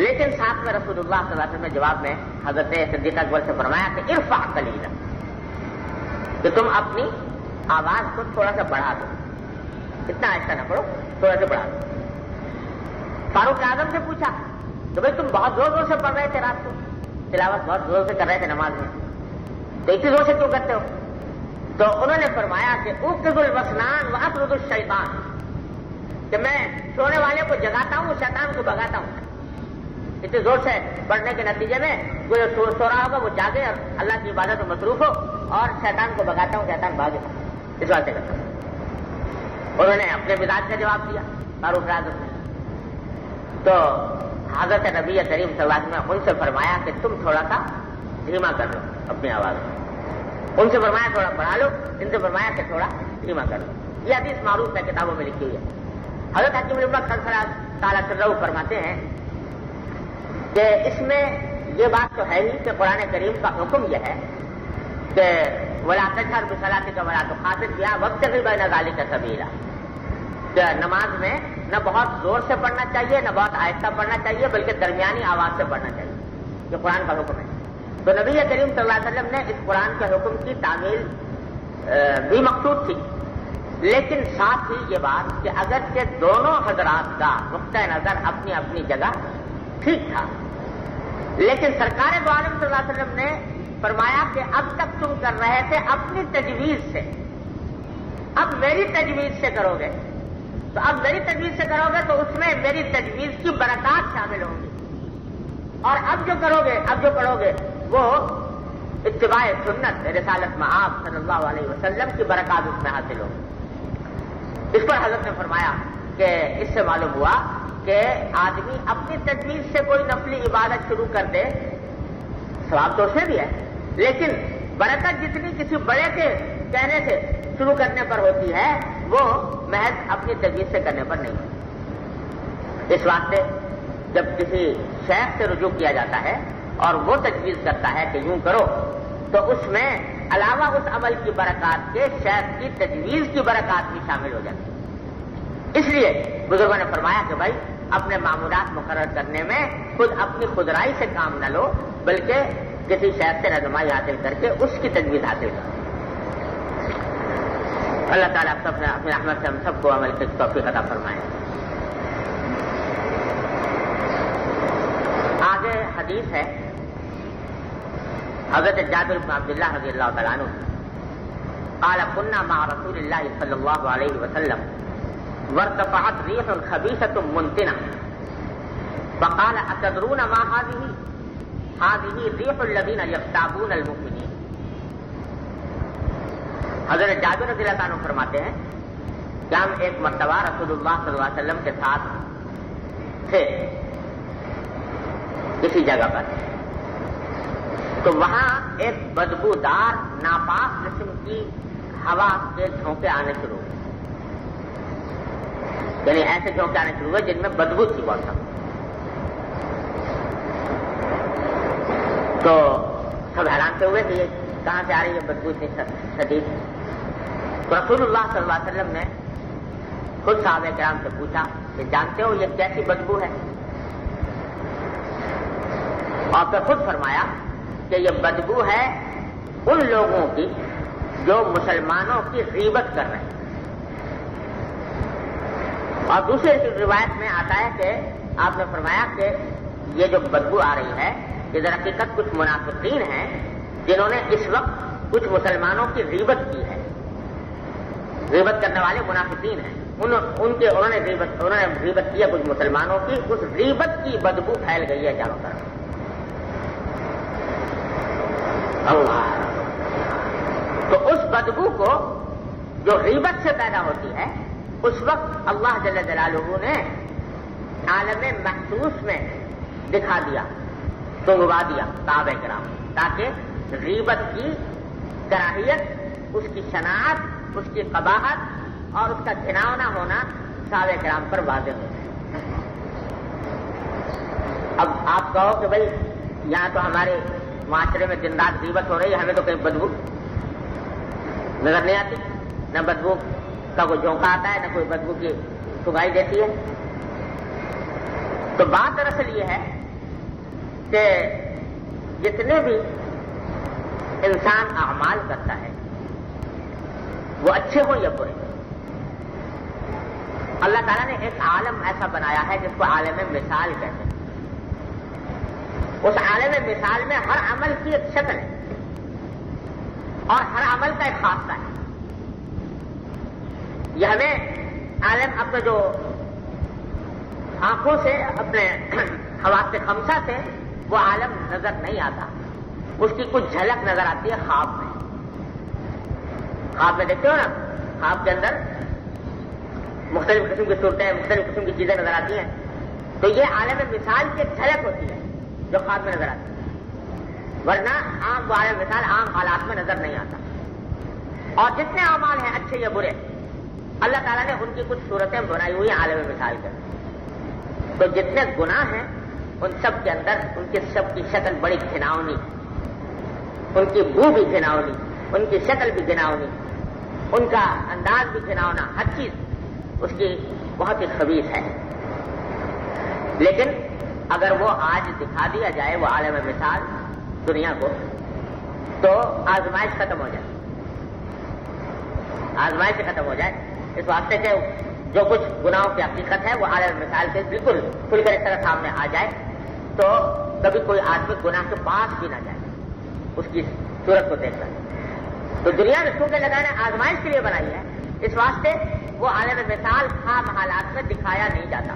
لیکن ساتھ میں رسول اللہ صلی اللہ علیہ وسلم نے جواب میں حضرت صدیق اکبر سے فرمایا کہ عرفا کلیلہ کہ تم اپنی آواز کو تھوڑا سا بڑھا دو۔ اتنا ایسا نہ پڑھو تھوڑا سا بڑھا دو۔ فاروق اعظم سے پوچھا تو بھائی تم بہت زور زور سے پڑھ رہے تھے رات کو؟ تلاوت بہت زور سے کر رہے تھے نماز میں۔ تو اتنی زور سے کیوں کرتے ہو؟ تو انہوں نے فرمایا کہ اقد الوسنان و اقرد الشیطان۔ کہ میں سونے والے کو جگاتا ہوں، شیطان کو بگاتا ہوں۔ اتنے زور سے پڑھنے کے نتیجے میں وہ جو سو رہا ہوگا، وہ جاگے اور اللہ کی عبادت میں مصروف ہو اور شیطان کو بگاتا ہوں، شیطان بھاگے۔ اس بات سے کرتا ہوں۔ انہوں نے اپنے مزاج کا جواب دیا، فاروق اعظم نے۔ تو حضرت نبی کریم صلی اللہ علیہ وسلم نے ان سے فرمایا کہ تم تھوڑا سا دھیما کر لو اپنی آواز ان سے فرمایا تھوڑا بڑھا لو، ان سے فرمایا کہ تھوڑا دھیما کر لو۔ یہ حدیث معروف ہے، کتابوں میں لکھی ہوئی ہے۔ حضرت حکیم اللہ خلفراز تعالیٰ صلی فرماتے ہیں کہ اس میں یہ بات تو ہے ہی کہ قرآن کریم کا حکم یہ ہے کہ ولا تجھر کا ولا تو خاطر کیا وقت بھی بین غالی کا سبیلا کہ نماز میں نہ بہت زور سے پڑھنا چاہیے، نہ بہت آہستہ پڑھنا چاہیے، بلکہ درمیانی آواز سے پڑھنا چاہیے یہ قرآن کا حکم ہے۔ تو نبی کریم صلی اللہ علیہ وسلم نے اس قرآن کے حکم کی تعمیل بھی مقصود تھی۔ لیکن ساتھ ہی یہ بات کہ اگرچہ دونوں حضرات کا نقطۂ نظر اپنی اپنی جگہ ٹھیک تھا، لیکن سرکار دو عالم صلی اللہ علیہ وسلم نے فرمایا کہ اب تک تم کر رہے تھے اپنی تجویز سے۔ اب میری تجویز سے کرو گے۔ تو اب میری تجویز سے کرو گے تو اس میں میری تجویز کی برکات شامل ہوں گی۔ اور اب جو کرو گے، اب جو پڑھو گے، وہ اتباع سنت، رسالت میں آپ صلی اللہ علیہ وسلم کی برکات اس میں حاصل ہوگی اس پر حضرت نے فرمایا کہ اس سے معلوم ہوا کہ آدمی اپنی تجویز سے کوئی نفلی عبادت شروع کر دے سواب تو اس میں بھی ہے، لیکن برکت جتنی کسی بڑے کے کہنے سے شروع کرنے پر ہوتی ہے وہ محض اپنی تجویز سے کرنے پر نہیں اس واسطے جب کسی شیخ سے رجوع کیا جاتا ہے اور وہ تجویز کرتا ہے کہ یوں کرو، تو اس میں علاوہ اس عمل کی برکات کے شیخ کی تجویز کی برکات بھی شامل ہو جاتی ہے۔ اس لیے بزرگوں نے فرمایا کہ بھائی، اپنے معمولات مقرر کرنے میں خود اپنی خدرائی سے کام نہ لو، بلکہ کسی شہر سے رہنمائی حاصل کر کے اس کی تجویز حاصل کرو۔ اللہ تعالیٰ آپ سب نے اپنے احمد سے ہم سب کو عمل کی توفیق عطا فرمائے۔ آگے حدیث ہے، حضرت جابر بن عبد اللہ رضی اللہ تعالیٰ عنہ، قال كنا مع رسول الله صلى الله عليه وسلم، وارتفعت ريح خبيثة منتنة، فقال أتدرون ما هذه؟ هذه ريح الذين يغتابون المؤمنين. حضرت جابر رضی اللہ عنہ فرماتے ہیں کہ ہم ایک مرتبہ رسول اللہ صلی اللہ علیہ وسلم کے ساتھ تھے کسی جگہ پر۔ تو وہاں ایک بدبودار، ناپاک قسم کی ہوا کے جھونکے آنے شروع ہوئے۔ یعنی ایسے جھونکے آنے شروع ہوئے جن میں بدبو تھی بہت سب تو سب حیران سے ہوئے کہ یہ کہاں سے آ رہی ہے بدبو اتنی شدید۔ رسول اللہ صلی اللہ علیہ وسلم نے خود صحابہ کرام سے پوچھا کہ جانتے ہو یہ کیسی بدبو ہے؟ اور پھر خود فرمایا کہ یہ بدبو ہے ان لوگوں کی جو مسلمانوں کی غیبت کر رہے ہیں۔ اور دوسرے روایت میں آتا ہے کہ آپ نے فرمایا کہ یہ جو بدبو آ رہی ہے یہ در حقیقت کچھ منافقین ہیں جنہوں نے اس وقت کچھ مسلمانوں کی غیبت کی ہے۔ غیبت کرنے والے منافقین ہیں۔ ان, ان کے انہوں نے غیبت انہوں نے غیبت کی ہے کچھ مسلمانوں کی اس غیبت کی بدبو پھیل گئی ہے چاروں طرف۔ اللہ۔ تو اس بدبو کو جو غیبت سے پیدا ہوتی ہے اس وقت اللہ جل جلالہ نے عالم محسوس میں دکھا دیا تنگوا دیا تاب کرام تاکہ غیبت کی کراہیت اس کی شناخت اس کی قباحت اور اس کا چناؤ نہ ہونا صحابہ کرام پر واضح ہو اب آپ کہو کہ بھائی، یہاں تو ہمارے معاشرے میں دن رات غیبت ہو رہی ہے، ہمیں تو کہیں بدبو نظر نہیں آتی؟ نہ بدبو کا کوئی جھونکا آتا ہے، نہ کوئی بدبو کی سگائی دیتی ہے۔ تو بات دراصل یہ ہے کہ جتنے بھی انسان اعمال کرتا ہے وہ اچھے ہوں یا برے؟ اللہ تعالیٰ نے ایک عالم ایسا بنایا ہے جس کو عالم مثال کہتے ہیں۔ اس عالم مثال میں ہر عمل کی ایک شکل ہے اور ہر عمل کا ایک خاصہ ہے۔ یہ ہمیں عالم اپنے جو آنکھوں سے، اپنے حواس سے خمسہ سے وہ عالم نظر نہیں آتا۔ اس کی کچھ جھلک نظر آتی ہے، خواب میں۔ خواب میں دیکھتے ہو نا خواب کے اندر مختلف قسم کی صورتیں، مختلف قسم کی چیزیں نظر آتی ہیں۔ تو یہ عالم مثال کی جھلک ہوتی ہے جو خواب میں نظر آتی ہے ورنہ عام وہ عالم مثال عام حالات میں نظر نہیں آتا۔ اور جتنے اعمال ہیں اچھے یا برے، اللہ تعالیٰ نے ان کی کچھ صورتیں بنائی ہوئی عالم مثال کر تو جتنے گناہ ہیں، ان سب کے اندر ان کی سب کی شکل بڑی گھناؤنی، ان کی بو بھی گھناؤنی، ان کی شکل بھی گناؤنی ان کا انداز بھی گناؤنا ہر چیز۔ اس کی بہت ہی خبیص ہے۔ لیکن اگر وہ آج دکھا دیا جائے، وہ عالم مثال دنیا کو، تو آزمائش ختم ہو جائے۔ آزمائش ختم ہو جائے۔ اس واسطے کہ جو کچھ گناہوں کی حقیقت ہے، وہ عالم مثال سے بالکل کھل کر اس طرح سامنے آ جائے، تو کبھی کوئی آدمی گناہ کے پاس بھی نہ جائے۔ اس کی صورت کو دیکھ کر۔ تو دنیا نے چونکہ لگانے آزمائش کے لیے بنائی ہے۔ اس واسطے وہ عالم مثال خام حالات میں دکھایا نہیں جاتا۔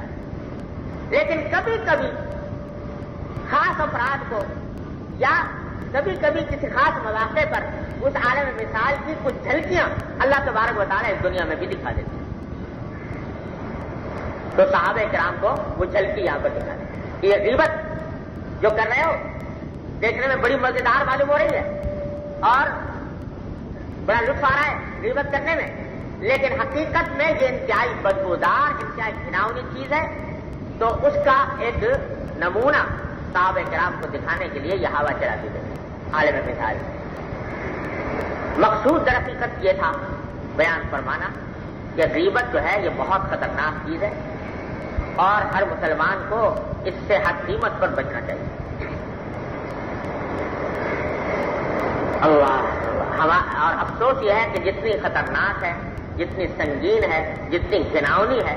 لیکن کبھی کبھی خاص افراد کو یا کبھی کبھی کسی خاص مواقع پر اس عالم مثال کی کچھ جھلکیاں اللہ تبارک بتا رہے اس دنیا میں بھی دکھا دیتی تو صحابہ کرام کو وہ جھلکی یہاں پر دکھا دیتے یہ غیبت جو کر رہے ہو، دیکھنے میں بڑی مزیدار معلوم ہو رہی ہے۔ اور بڑا لطف آ رہا ہے، غیبت کرنے میں۔ لیکن حقیقت میں یہ انتہائی بدبودار، انتہائی گھناؤنی چیز ہے۔ تو اس کا ایک نمونہ صاحب کرام کو دکھانے کے لیے یہ ہوا چلا دی گئی عالم مثال مقصود در حقیقت یہ تھا، بیان فرمانا کہ غیبت جو ہے، یہ بہت خطرناک چیز ہے۔ اور ہر مسلمان کو اس سے ہر قیمت پر بچنا چاہیے۔ اللہ۔ اور افسوس یہ ہے کہ جتنی خطرناک ہے، جتنی سنگین ہے، جتنی گناونی ہے،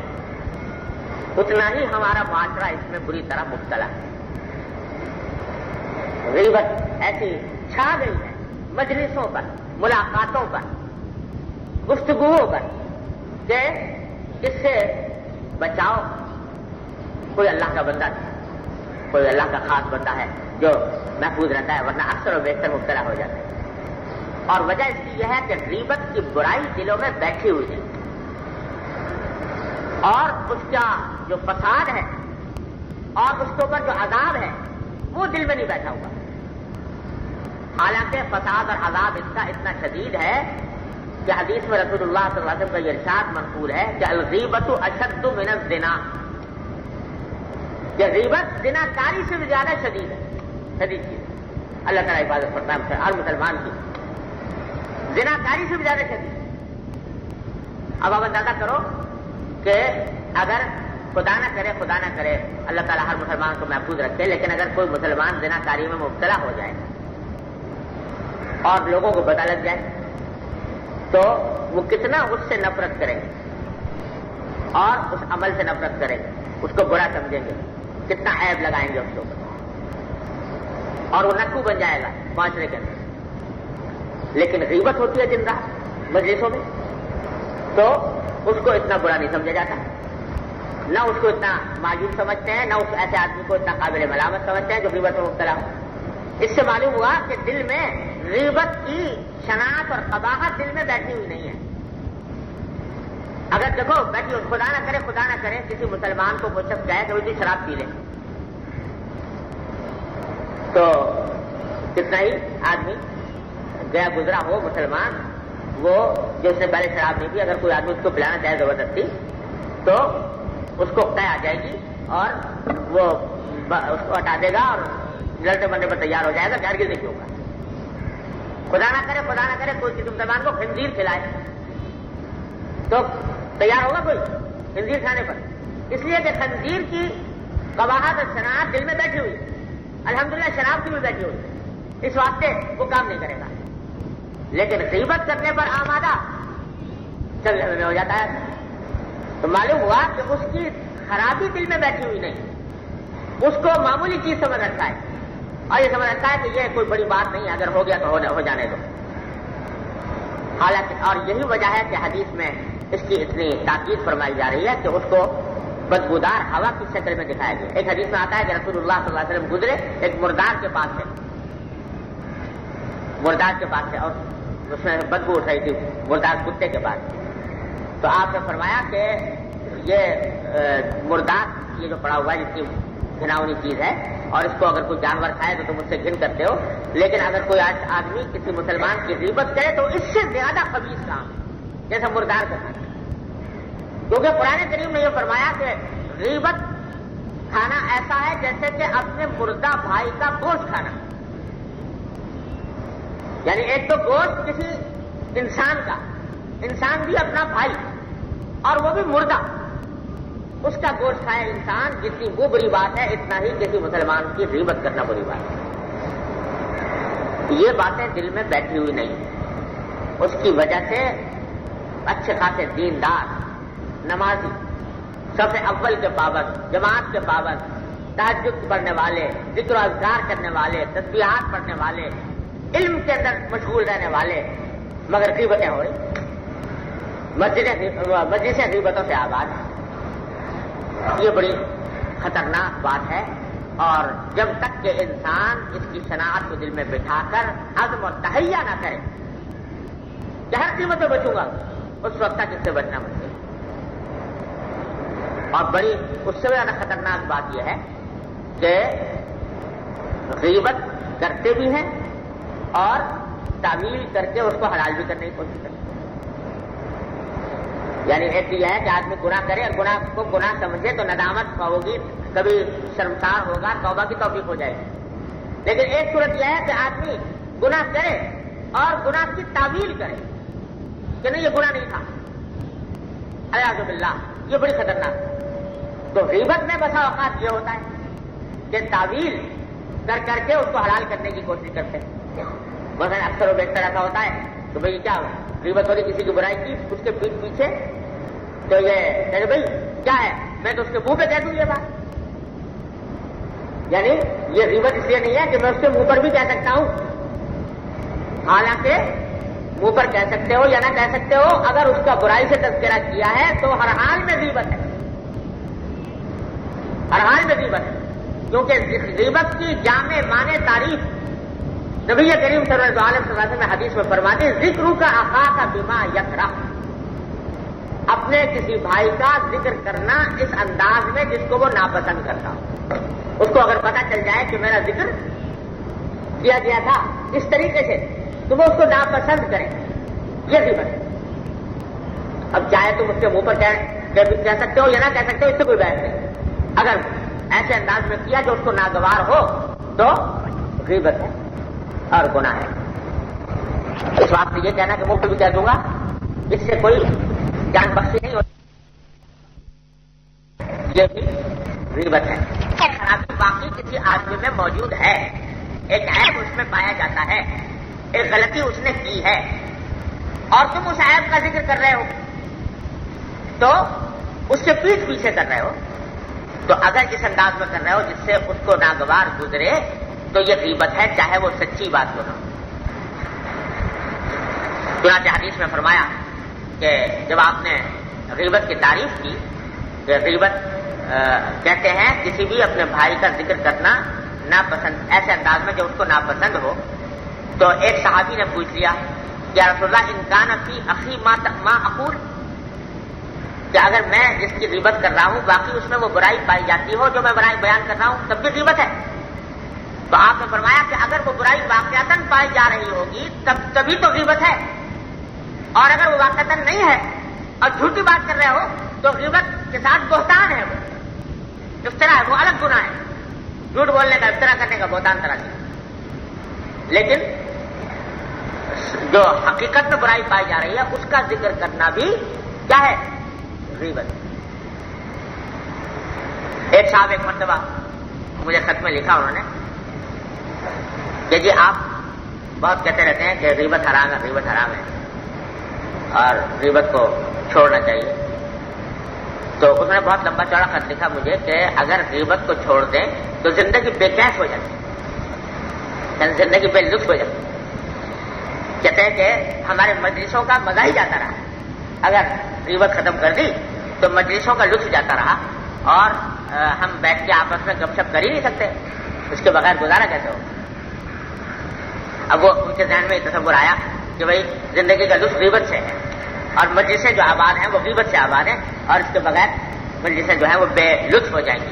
اتنا ہی ہمارا معاشرہ اس میں بری طرح مبتلا ہے۔ غیبت ایسی چھا گئی ہے مجلسوں پر، ملاقاتوں پر، گفتگوؤں پر کہ اس سے بچاؤ۔ کوئی اللہ کا بندہ کوئی اللہ کا خاص بندہ ہے جو محفوظ رہتا ہے، ورنہ اکثر و بیشتر مبتلا ہو جاتا ہے۔ اور وجہ اس کی یہ ہے کہ غیبت کی برائی دلوں میں بیٹھی ہوئی ہے۔ اور اس کا جو فساد ہے اور اس کے اوپر جو عذاب ہے، وہ دل میں نہیں بیٹھا ہوا۔ حالانکہ فساد اور عذاب اس کا اتنا شدید ہے کہ حدیث میں رسول اللہ صلی اللہ علیہ وسلم کا یہ ارشاد منقول ہے کہ الغیبت اشد من الزنا۔ کہ غیبت زنا کاری سے بھی زیادہ شدید ہے، شدید چیز۔ اللہ تعالیٰ حفاظت کرتا ہے ہر مسلمان کی۔ زنا کاری سے بھی زیادہ شدید اب آپ اندازہ کرو کہ اگر خدا نہ کرے خدا نہ کرے اللہ تعالیٰ ہر مسلمان کو محفوظ رکھے لیکن اگر کوئی مسلمان زنا کاری میں مبتلا ہو جائے اور لوگوں کو پتا لگ جائے تو وہ کتنا اس سے نفرت کریں گے اور اس عمل سے نفرت کریں گے، اس کو برا سمجھیں گے۔ کتنا عیب لگائیں گے اس کو۔ اور وہ نقو بن جائے گا، معاشرے کے اندر۔ لیکن غیبت ہوتی ہے زندہ مجلسوں میں، تو اس کو اتنا برا نہیں سمجھا جاتا۔ نہ اس کو اتنا مایوس سمجھتے ہیں، نہ اس ایسے آدمی کو اتنا قابل ملامت سمجھتے ہیں جو غیبت میں مبتلا ہو۔ اس سے معلوم ہوا کہ دل میں غیبت کی شناخت اور قباہت دل میں بیٹھی ہوئی نہیں ہے۔ اگر دیکھو بیٹھی خدا نہ کرے، خدا نہ کرے، کسی مسلمان کو کوئی شخص جائے کہ وہ شراب پی لے۔ تو کتنا ہی آدمی گیا گزرا ہو مسلمان، وہ جو اس نے پہلے شراب نہیں پی اگر کوئی آدمی اس کو پلانا چاہے زبردستی، تو اس کو طے آ جائے گی اور وہ اس کو ہٹا دے گا اور لڑنے مرنے پر تیار ہو جائے گا گھر نہیں ہوگا۔ خدا نہ کرے، خدا نہ کرے، کوئی کسی مسلمان کو خنزیر کھلائے۔ تو تیار ہوگا کوئی خنزیر کھانے پر؟ اس لیے کہ خنزیر کی قواہد اور شناخت دل میں بیٹھی ہوئی۔ الحمدللہ شراب کی بھی بیٹھی ہوئی۔ اس واسطے وہ کام نہیں کرے گا۔ لیکن غیبت کرنے پر آمادہ چلنے میں ہو جاتا ہے۔ تو معلوم ہوا کہ اس کی خرابی دل میں بیٹھی ہوئی نہیں۔ اس کو معمولی چیز سمجھ رکھتا ہے۔ اور یہ سمجھ رکھتا ہے کہ یہ کوئی بڑی بات نہیں، اگر ہو گیا تو ہو جانے دو۔ حالانکہ اور یہی وجہ ہے کہ حدیث میں اس کی اتنی تاکید فرمائی جا رہی ہے کہ اس کو بدبودار ہوا کی شکل میں دکھایا گیا۔ ایک حدیث میں آتا ہے کہ رسول اللہ صلی اللہ علیہ وسلم گزرے، ایک مردار کے پاس سے۔ مردار کے پاس سے اور بدبو اٹھ رہی تھی، مردار کتے کے پاس۔ تو آپ نے فرمایا کہ یہ مردار، یہ جو پڑا ہوا ہے، جس کی گھناؤنی چیز ہے، اور اس کو اگر کوئی جانور کھائے تو تم اس سے گھن کرتے ہو۔ لیکن اگر کوئی آدمی کسی مسلمان کی غیبت کرے تو اس سے زیادہ خبیص کام جیسا مردار کرنا کیونکہ پرانے کریم نے یہ فرمایا کہ غیبت کھانا ایسا ہے جیسے کہ اپنے مردہ بھائی کا گوشت کھانا۔ یعنی ایک تو گوشت کسی انسان کا، انسان بھی اپنا بھائی اور وہ بھی مردہ۔ اس کا گوشت کھائے انسان، جتنی وہ بری بات ہے، اتنا ہی کسی مسلمان کی غیبت کرنا بری بات ہے۔ یہ باتیں دل میں بیٹھی ہوئی نہیں۔ اس کی وجہ سے اچھے خاصے دیندار، نمازی سب اول کے پابند، جماعت کے پابند تعجب پڑھنے والے، ذکر و اذکار کرنے والے تصویرات پڑھنے والے علم کے اندر مشغول رہنے والے، مگر قیمتیں ہو رہی مسجد سے غیبتوں سے آباد یہ بڑی خطرناک بات ہے۔ اور جب تک کہ انسان اس کی شناخت کو دل میں بٹھا کر عزم اور تہیا نہ کرے، کہ ہر قیمت میں بچوں گا، اس وقت تک اس سے بچنا مشکل اور بڑی اس سے زیادہ خطرناک بات یہ ہے کہ غیبت کرتے بھی ہیں اور تعمیل کر کے اس کو حلال بھی کرنے کی کوشش کرتے یعنی ایک یہ ہے کہ آدمی گناہ کرے اور گناہ کو گناہ سمجھے تو ندامت ہوگی کبھی شرمسار ہوگا، توبہ کی توفیق ہو جائے گی۔ لیکن ایک صورت یہ ہے کہ آدمی گناہ کرے اور گناہ کی تعویل کرے کہ نہیں، یہ گناہ نہیں تھا۔ الیاز اللہ یہ بڑی خطرناک۔ تو غیبت میں بسا اوقات یہ ہوتا ہے کہ تعویل کر کر کے اس کو حلال کرنے کی کوشش کرتے ہیں۔ بس اکثر و بیشتر ایسا ہوتا ہے۔ تو بھائی، کیا غیبت والی کسی کی برائی کی؟ اس کے پیٹ پیچھے تو یہ ارے بھائی، کیا ہے؟ میں تو اس کے منہ پہ کہہ دوں یہ بات۔ یعنی یہ غیبت اس لیے نہیں ہے کہ میں اس کے منہ پر بھی کہہ سکتا ہوں۔ حالانکہ منہ پر کہہ سکتے ہو یا نہ کہہ سکتے ہو، اگر اس کا برائی سے تذکرہ کیا ہے تو ہر حال میں غیبت ہے۔ ہر حال میں غیبت ہے۔ کیونکہ غیبت کی جامع مانے تعریف نبی کریم صلی اللہ علیہ وسلم میں حدیث میں فرماتے ذکر کا آخا کا بیما یکرا اپنے کسی بھائی کا ذکر کرنا اس انداز میں جس کو وہ ناپسند کرتا ہو۔ اس کو اگر پتا چل جائے کہ میرا ذکر کیا گیا تھا، اس طریقے سے تو وہ اس کو ناپسند کرے۔ یہ بھی بنے اب چاہے تم اس کے منہ پر کہہ سکتے ہو یا نہ کہہ سکتے ہو، اس سے کوئی بحث نہیں۔ اگر ایسے انداز میں کیا جو اس کو ناگوار ہو، تو غیبت ہے۔ اور گناہ ہے۔ اس واسطے یہ کہنا کہ مفت بھی کہہ دوں گا؟ اس سے کوئی جان بخشی نہیں ہوتی۔ یہ بھی غیبت ہے۔ خرابی باقی کسی آدمی میں موجود ہے۔ ایک عیب اس میں پایا جاتا ہے۔ ایک غلطی اس نے کی ہے۔ اور تم اس عیب کا ذکر کر رہے ہو۔ تو اس سے پیٹ پیچھے کر رہے ہو۔ تو اگر اس انداز میں کر رہے ہو جس سے اس کو ناگوار گزرے تو یہ غیبت ہے، چاہے وہ سچی بات کو نہ چنانچہ حدیث میں فرمایا کہ جب آپ نے غیبت کی تعریف کی، کہ غیبت کہتے ہیں کسی بھی اپنے بھائی کا ذکر کرنا ناپسند، ایسے انداز میں جب اس کو ناپسند ہو، تو ایک صحابی نے پوچھ لیا کہ رسول اللہ انکان اپنی عقی ماں اقول؟ کہ اگر میں جس کی غیبت کر رہا ہوں، باقی اس میں وہ برائی پائی جاتی ہو جو میں برائی بیان کر رہا ہوں، تب بھی غیبت ہے۔ تو آپ نے فرمایا کہ اگر وہ برائی واقعات پائی جا رہی ہوگی، تب تبھی تو غیبت ہے۔ اور اگر وہ واقعات نہیں ہے اور جھوٹی بات کر رہے ہو، تو غیبت کے ساتھ بہتان ہے وہ۔ افطرا ہے، وہ الگ گنا ہے۔ جھوٹ بولنے کا افطرا کرنے کا بہتان طرح سے لیکن جو حقیقت میں برائی پائی جا رہی ہے، اس کا ذکر کرنا بھی کیا ہے؟ غیبت۔ ایک صاحب، ایک مرتبہ مجھے خط میں لکھا انہوں نے کہ جی آپ بہت کہتے رہتے ہیں کہ غیبت حرام ہے، غیبت حرام ہے اور غیبت کو چھوڑنا چاہیے۔ تو اس نے بہت لمبا چوڑا خط لکھا مجھے کہ اگر غیبت کو چھوڑ دیں تو زندگی بے کیش ہو جاتی یعنی زندگی بے لطف ہو جاتی کہتے ہیں کہ ہمارے مجلسوں کا مزہ ہی جاتا رہا۔ اگر غیبت ختم کر دی تو مجلسوں کا لطف جاتا رہا اور ہم بیٹھ کے آپس میں گپ شپ کر ہی نہیں سکتے۔ اس کے بغیر گزارا کیسے ہو؟ اب وہ ان کے ذہن میں تصور آیا کہ بھائی زندگی کا لطف غیبت سے ہے اور مجلسیں جو آباد ہیں وہ غیبت سے آباد ہیں اور اس کے بغیر مجلسیں جو ہیں وہ بے لطف ہو جائیں گی۔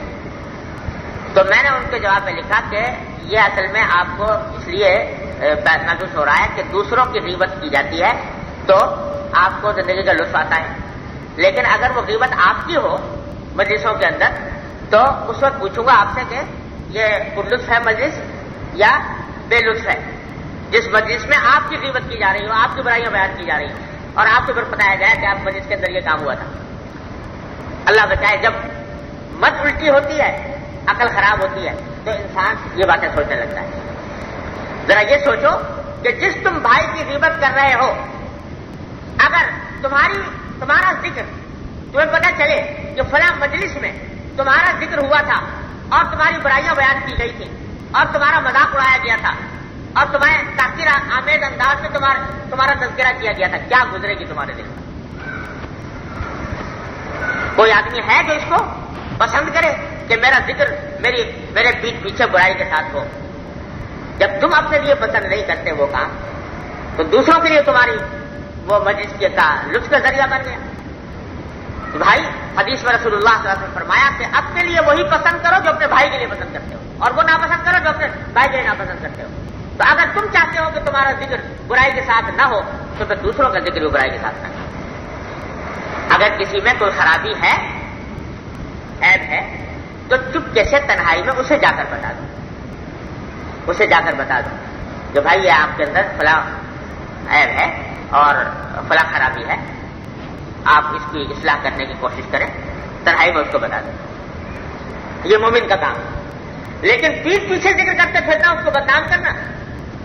تو میں نے ان کے جواب میں لکھا کہ یہ اصل میں آپ کو اس لیے محسوس ہو رہا ہے کہ دوسروں کی غیبت کی جاتی ہے تو آپ کو زندگی کا لطف آتا ہے۔ لیکن اگر وہ غیبت آپ کی ہو مجلسوں کے اندر، تو اس وقت پوچھوں گا آپ سے کہ یہ پر لطف ہے مجلس یا بے لطف ہے؟ جس مجلس میں آپ کی قیمت کی جا رہی ہو، آپ کی برائیاں بیان کی جا رہی ہوں، اور آپ کو پھر بتایا جائے کہ آپ مجلس کے اندر یہ کام ہوا تھا۔ اللہ بچائے، جب مت الٹی ہوتی ہے، عقل خراب ہوتی ہے، تو انسان یہ باتیں سوچنے لگتا ہے۔ ذرا یہ سوچو کہ جس تم بھائی کی قیمت کر رہے ہو، اگر تمہاری تمہارا ذکر تمہیں پتا چلے کہ فلاں مجلس میں تمہارا ذکر ہوا تھا اور تمہاری برائیاں بیان کی گئی تھی اور تمہارا مذاق اڑایا گیا تھا اور تمہیں تاکیر آمیز انداز میں تمہارا تذکرہ کیا گیا تھا، کیا گزرے گی تمہارے دل میں؟ کوئی آدمی ہے جو اس کو پسند کرے کہ میرا ذکر میری، میرے پیٹ پیچھے برائی کے ساتھ ہو؟ جب تم اپنے لیے پسند نہیں کرتے وہ کام، تو دوسروں کے لیے تمہاری وہ مجلس کے کا لطف کا ذریعہ بن گیا۔ بھائی، حدیث میں رسول اللہ صلی اللہ علیہ وسلم فرمایا کہ اپنے لیے وہی پسند کرو جو اپنے بھائی کے لیے پسند کرتے ہو، اور وہ ناپسند کرو جو اپنے بھائی کے لیے ناپسند کرتے ہو۔ تو اگر تم چاہتے ہو کہ تمہارا ذکر برائی کے ساتھ نہ ہو، تو پھر دوسروں کا ذکر بھی برائی کے ساتھ نہ ہو اگر کسی میں کوئی خرابی ہے، عیب ہے، تو چپ کیسے تنہائی میں اسے جا کر بتا دو۔ اسے جا کر بتا دو کہ بھائی، یہ آپ کے اندر فلاں عیب ہے اور فلاں خرابی ہے۔ آپ اس کی اصلاح کرنے کی کوشش کریں، تنہائی میں اس کو بتا دیں۔ یہ مومن کا کام۔ لیکن پیٹ پیچھے ذکر کرتے پھرنا، اس کو بدنام کرنا۔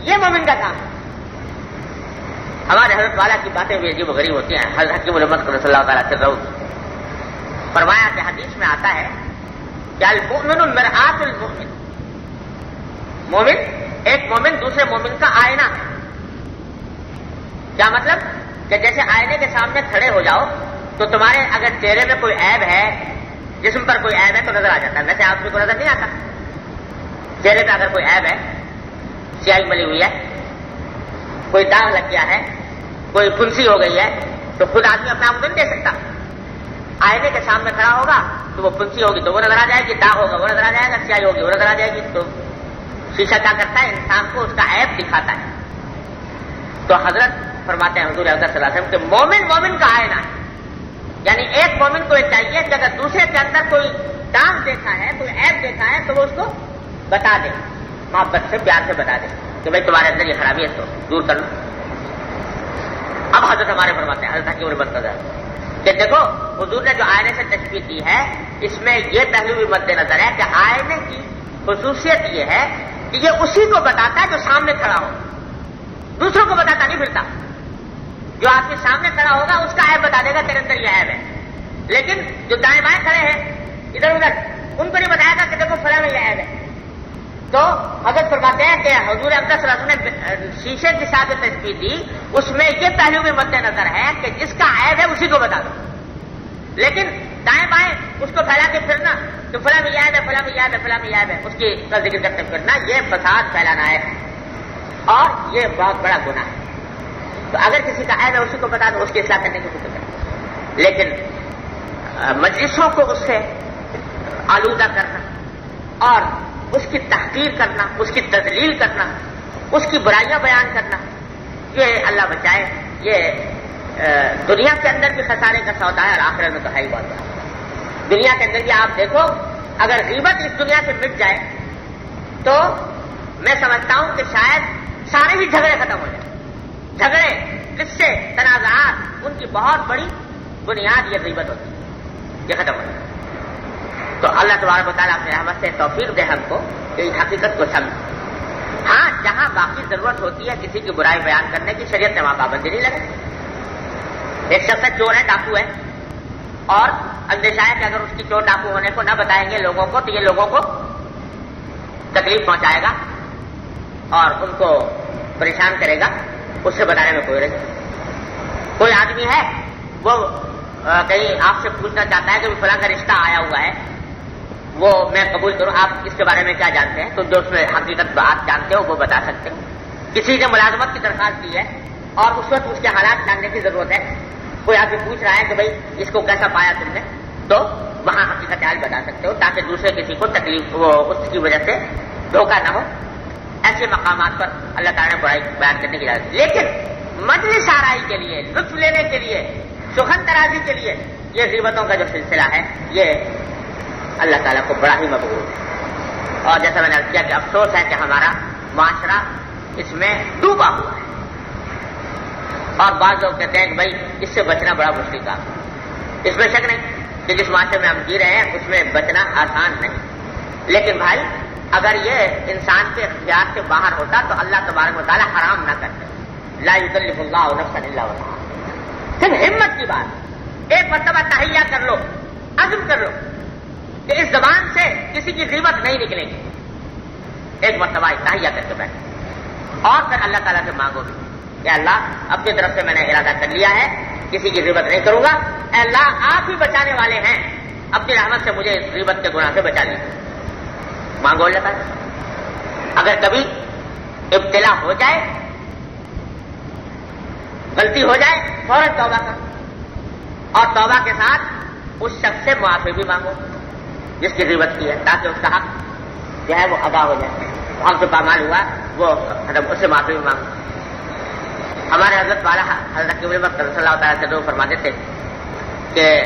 یہ مومن کا کام ہمارے حضرت والا کی باتیں بھی عجیب و غریب ہوتی ہیں۔ حضرت حکیم الحمد صلی اللہ تعالیٰ سے رو فرمایا کہ حدیث میں آتا ہے کہ المؤمن المرآت المؤمن۔ مومن، ایک مومن دوسرے مومن کا آئینہ کیا مطلب؟ کہ جیسے آئینے کے سامنے کھڑے ہو جاؤ، تو تمہارے اگر چہرے میں کوئی عیب ہے، جسم پر کوئی عیب ہے، تو نظر آ جاتا ہے۔ ویسے آدمی کو نظر نہیں آتا۔ چہرے پہ اگر کوئی عیب ہے سیاہی ملی ہوئی ہے۔ کوئی داغ لگ گیا ہے، کوئی پھنسی ہو گئی ہے، تو خود آدمی اپنا آپ نہیں دے سکتا۔ آئینے کے سامنے کھڑا ہوگا تو وہ پھنسی ہوگی تو وہ نظر آ جائے گی داغ ہوگا وہ نظر آ جائے گا، سیاہی ہوگی وہ نظر آ جائے گی۔ تو شیشہ کیا کرتا ہے؟ انسان کو اس کا عیب دکھاتا ہے۔ تو حضرت فرماتے ہیں، حضور صلی اللہ علیہ وسلم، کہ مومن مومن کا آئینہ ہے۔ یعنی ایک مومن کو یہ چاہیے کہ اگر دوسرے کے اندر کوئی داغ دیکھا ہے، کوئی ایپ دیکھا ہے، تو وہ اس کو بتا دے۔ محبت سے پیار سے بتا دے کہ بھائی تمہارے اندر یہ خرابی ہے تو دور کر لو۔ اب حضرت ہمارے فرماتے ہیں، حضرت حکیم البت نظر کہ دیکھو، حضور نے جو آئینے سے تشکیل دی ہے، اس میں یہ پہلو بھی مد نظر ہے کہ آئینے کی خصوصیت یہ ہے کہ یہ اسی کو بتاتا ہے جو سامنے کھڑا ہو۔ دوسروں کو بتاتا نہیں پھرتا۔ جو آدمی سامنے کھڑا ہوگا، اس کا ایپ بتا دے گا، تیرے اندر یہ ایپ ہے۔ لیکن جو دائیں بائیں کھڑے ہیں، ادھر ادھر، ان کو نہیں بتایا گا کہ دیکھو فلاں میں یہ ایپ ہے۔ تو حضرت فرماتے ہیں کہ حضور صلی اللہ علیہ وسلم نے شیشے کی ساتھ تصویر دی، اس میں یہ پہلو بھی مد نظر ہے کہ جس کا عیب ہے اسی کو بتا دو۔ لیکن دائیں بائیں اس کو پھیلا کے پھرنا تو فلاں میں یاد ہے، فلاں میں یاد ہے، فلاں میں یاد ہے، اس کی ذکر کرتے پھرنا، یہ فساد پھیلانا ہے۔ اور یہ بہت بڑا گناہ ہے۔ تو اگر کسی کا عیب ہے اسی کو بتا دو، اس کی اصلاح کرنے کی فکر کریں۔ لیکن مجلسوں کو اس سے آلودہ کرنا اور اس کی تحقیر کرنا، اس کی تدلیل کرنا، اس کی برائیاں بیان کرنا، یہ اللہ بچائے، یہ دنیا کے اندر بھی خسارے کا سودا ہے اور آخر میں تو ہے ہی بہت بڑا دنیا کے اندر بھی آپ دیکھو، اگر غیبت اس دنیا سے مٹ جائے، تو میں سمجھتا ہوں کہ شاید سارے ہی جھگڑے ختم ہو جائیں۔ جھگڑے، قصے، تنازعات، ان کی بہت بڑی بنیاد یہ غیبت ہوتی ہے، یہ ختم ہوتا تو اللہ تبارک تعالیٰ اپنے رحمت سے توفیق دے ہم کو کہ حقیقت کو سمجھ۔ ہاں جہاں باقی ضرورت ہوتی ہے کسی کی برائی بیان کرنے کی شریعت نے وہاں پابندی نہیں لگے۔ ایک شخص چور ہے، ڈاکو ہے۔ اور اندیشہ ہے کہ اگر اس کی چور ڈاکو ہونے کو نہ بتائیں گے لوگوں کو، تو یہ لوگوں کو تکلیف پہنچائے گا اور ان کو پریشان کرے گا۔ اس سے بتانے میں کوئی رہے کوئی آدمی ہے، وہ کہیں آپ سے پوچھنا چاہتا ہے کہ فلاں کا رشتہ آیا ہوا ہے۔ وہ میں قبول کروں، آپ اس کے بارے میں کیا جانتے ہیں؟ تو جو اس میں حقیقت آپ جانتے ہو وہ بتا سکتے ہو کسی نے ملازمت کی درخواست دی ہے اور اس وقت اس کے حالات جاننے کی ضرورت ہے۔ کوئی آپ سے پوچھ رہا ہے کہ بھائی، اس کو کیسا پایا تم نے؟ تو وہاں حقیقت حال بتا سکتے ہو تاکہ دوسرے کسی کو تکلیف، وہ اس کی وجہ سے دھوکہ نہ ہو۔ ایسے مقامات پر اللہ تعالیٰ نے برائی بیان کرنے کی اجازت لیکن مجلس آرائی کے لیے، لطف لینے کے لیے، سخن ترازی کے لیے یہ غیبتوں کا جو سلسلہ ہے، یہ اللہ تعالیٰ کو بڑا ہی مقبول ہے۔ اور جیسا میں نے کیا کہ افسوس ہے کہ ہمارا معاشرہ اس میں ڈوبا ہوا ہے۔ اور بعض لوگ کہتے ہیں کہ بھائی اس سے بچنا بڑا مشکل کام اس میں شک نہیں کہ جس معاشرے میں ہم جی رہے ہیں، اس میں بچنا آسان نہیں۔ لیکن بھائی، اگر یہ انسان کے اختیار سے باہر ہوتا تو اللہ تبارک مطالعہ حرام نہ کرتے۔ لا یکلف اللہ نفسا الا وسعها پھر ہمت کی بات ایک مرتبہ تہیا کر لو، عزم کر لو۔ کہ اس زبان سے کسی کی قیمت نہیں نکلے گی۔ ایک مرتبہ تہیا کر کے بیٹھ اور پھر اللہ تعالیٰ سے مانگو بھی کہ اللہ اپنی طرف سے میں نے ارادہ کر لیا ہے، کسی کی غیبت نہیں کروں گا۔ اے اللہ، آپ ہی بچانے والے ہیں۔ اپنی رحمت سے مجھے اس غیبت کے گناہ سے بچا لیجیے مانگو اللہ تعالیٰ۔ اگر کبھی ابتلا ہو جائے، غلطی ہو جائے، فوراً توبہ کر۔ اور توبہ کے ساتھ اس شخص سے معافی بھی مانگو۔ جس کی غیبت کی ہے، تاکہ اس کا حق جو ہے وہ ادا ہو جائے۔ ہم سے پامال ہوا، وہ اس سے معافی بھی ہمارے حضرت والا حضرت کی وقت صلی اللہ تعالیٰ سے فرماتے تھے کہ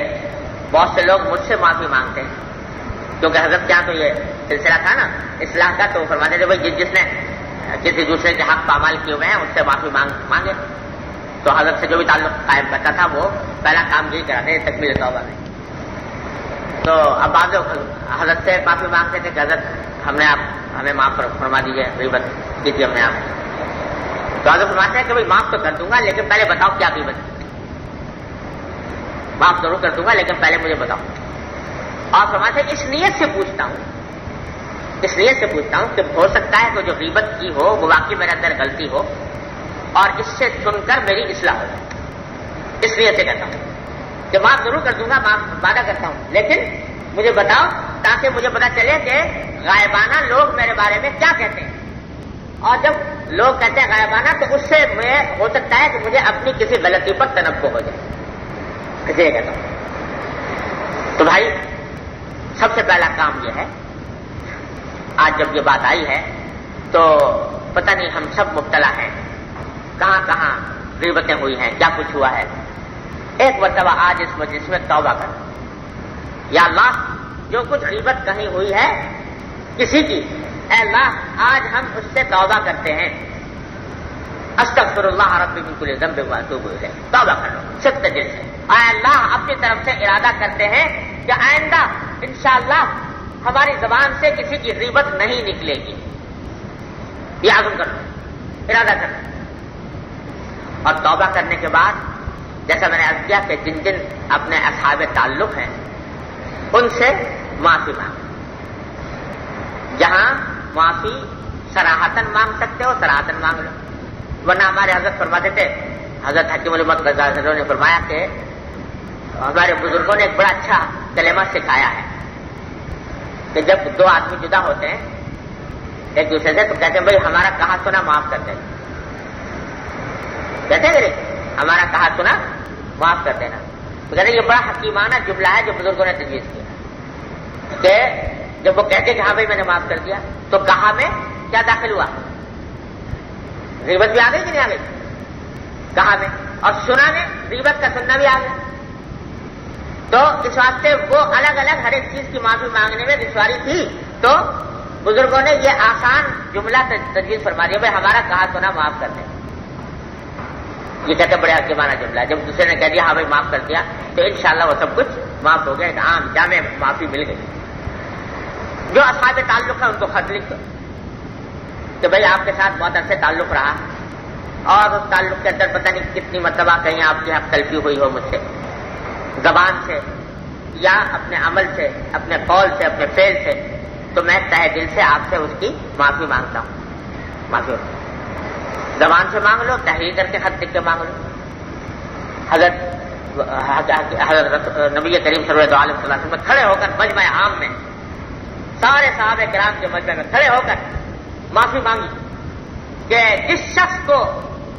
بہت سے لوگ مجھ سے معافی مانگتے ہیں۔ کیونکہ حضرت کیا تو یہ سلسلہ تھا نا اسلام کا، تو فرماتے تھے، بھائی، جس نے کسی دوسرے کے حق پامال کیے ہوئے ہیں اس سے معافی مانگے۔ تو حضرت سے جو بھی تعلق قائم کرتا تھا، وہ پہلا کام یہی کراتے تکمیل توبہ میں تو اب بعض حضرت سے معافی مانگتے تھے کہ حضرت ہم نے آپ ہمیں معاف فرما دیجیے غیبت کی تھی ہم نے آپ تو حضرت فرماتے ہیں کہ بھائی معاف تو کر دوں گا، لیکن پہلے بتاؤ کیا قیمت معاف ضرور کر دوں گا، لیکن پہلے مجھے بتاؤ۔ اور فرماتے ہیں، اس نیت سے پوچھتا ہوں۔ اس نیت سے پوچھتا ہوں کہ ہو سکتا ہے کہ جو غیبت کی ہو، وہ واقعی میرے اندر غلطی ہو، اور اس سے سن کر میری اصلاح ہو۔ جائے اس نیت سے کہتا ہوں۔ کہ معاف ضرور کر دوں گا وعدہ کرتا ہوں۔ لیکن مجھے بتاؤ تاکہ مجھے پتا چلے کہ غائبانہ لوگ میرے بارے میں کیا کہتے ہیں۔ اور جب لوگ کہتے ہیں غائبانہ، تو اس سے میں ہو سکتا ہے کہ مجھے اپنی کسی غلطی پر تنبع ہو جائے۔ کسی کہتا ہوں۔ تو بھائی، سب سے پہلا کام یہ ہے، آج جب یہ بات آئی ہے، تو پتہ نہیں ہم سب مبتلا ہیں، کہاں کہاں غیبتیں ہوئی ہیں، کیا کچھ ہوا ہے۔ ایک مرتبہ آج اس مجلس میں توبہ کر یا اللہ، جو کچھ غیبت کہیں ہوئی ہے، کسی کی، اے اللہ، آج ہم اس سے توبہ کرتے ہیں۔ استغفر اللہ رب بالکل ضمب ہوا تو توبہ کر لو سب دل سے اے اللہ، اپنی طرف سے ارادہ کرتے ہیں کہ آئندہ انشاءاللہ ہماری زبان سے کسی کی غیبت نہیں نکلے گی۔ یہ عزم کر لو، ارادہ کر لو۔ اور توبہ کرنے کے بعد جیسا میں نے عرض کیا کہ جن جن اپنے اصحاب تعلق ہیں، ان سے معافی مانگ۔ جہاں معافی سراہتن مانگ سکتے ہو سراہتن مانگ لو۔ ورنہ ہمارے حضرت فرماتے تھے حضرت حکیم المت نے فرمایا کہ ہمارے بزرگوں نے ایک بڑا اچھا کلمہ سکھایا ہے کہ جب دو آدمی جدا ہوتے ہیں، ایک دوسرے سے، تو کہتے ہیں، بھائی، ہمارا کہا سنا معاف کر دینا کہتے ہیں ہمارا کہا سنا معاف کر دینا۔ تو کہتے ہیں یہ بڑا حکیمانہ جملہ ہے جو بزرگوں نے تجویز کیا۔ کہ جب وہ کہتے کہ ہاں بھائی میں نے معاف کر دیا، تو کہا میں کیا داخل ہوا؟ ریبت بھی آ گئی کہ نہیں آ گئی؟ کہا میں؟ اور سنا میں ریبت کا سننا بھی آ گیا۔ تو اس واسطے وہ الگ الگ ہر ایک چیز کی معافی مانگنے میں دشواری تھی۔ تو بزرگوں نے یہ آسان جملہ تجویز فرما دیا، بھائی ہمارا کہا سنا، معاف کر دیں۔ یہ کہتے بڑے حکیمانہ جملہ جب دوسرے نے کہہ دیا ہاں بھائی معاف کر دیا، تو انشاءاللہ وہ سب کچھ معاف ہو گیا۔ عام ہاں، جامع معافی مل گئی۔ جو اصحاب تعلق ہے ان کو خط لکھ دو۔ کہ بھائی، آپ کے ساتھ بہت عرصے تعلق رہا۔ اور اس تعلق کے اندر پتہ نہیں کتنی مرتبہ کہیں آپ کی حق تلفی ہوئی ہو مجھ سے۔ زبان سے، یا اپنے عمل سے، اپنے قول سے، اپنے فیل سے۔ تو میں تہ دل سے آپ سے اس کی معافی مانگتا ہوں۔ معافی زبان سے مانگ لو تحریر کر کے خط لکھ کے مانگ لو حضرت حضرت نبی کریم صلی علیہ وسلم میں کھڑے ہو کر مجمع عام میں سارے صحابہ کرام کے مجمع میں کھڑے ہو کر معافی مانگی کہ جس شخص کو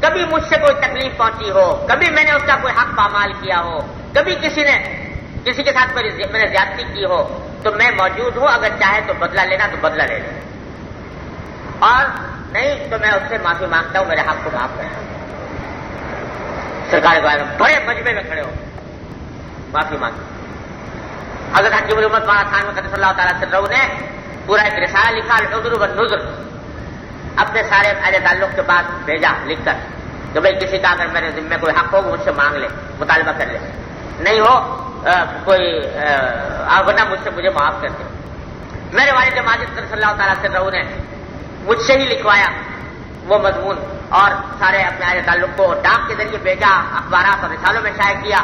کبھی مجھ سے کوئی تکلیف پہنچی ہو، کبھی میں نے اس کا کوئی حق پامال کیا ہو، کبھی کسی نے، کسی کے ساتھ میں نے زیادتی کی ہو، تو میں موجود ہوں، اگر چاہے تو بدلہ لینا تو بدلہ لے لیں اور نہیں، تو میں اس سے معافی مانگتا ہوں، میرے حق کو معاف کرنا۔ سرکار کے بارے میں بڑے مجمے میں کھڑے ہو۔ معافی مانگی حضرت حکیم محمد مانا خان میں صلی اللہ تعالیٰ سے نے پورا ایک رسالہ لکھا، العذر و نظر اپنے سارے اہل تعلق کے پاس بھیجا، لکھ کر۔ کہ بھائی، کسی کا اگر میرے ذمے کوئی حق ہو مجھ سے مانگ لے، مطالبہ کر لے۔ نہیں ہو کوئی ورنہ مجھ سے مجھے معاف کر دے۔ میرے والد ماجد صلی اللہ تعالیٰ سے رہو نے مجھ سے ہی لکھوایا۔ وہ مضمون اور سارے اپنے تعلق کو ڈاک کے ذریعے بھیجا، اخبارات اور رسالوں میں شائع کیا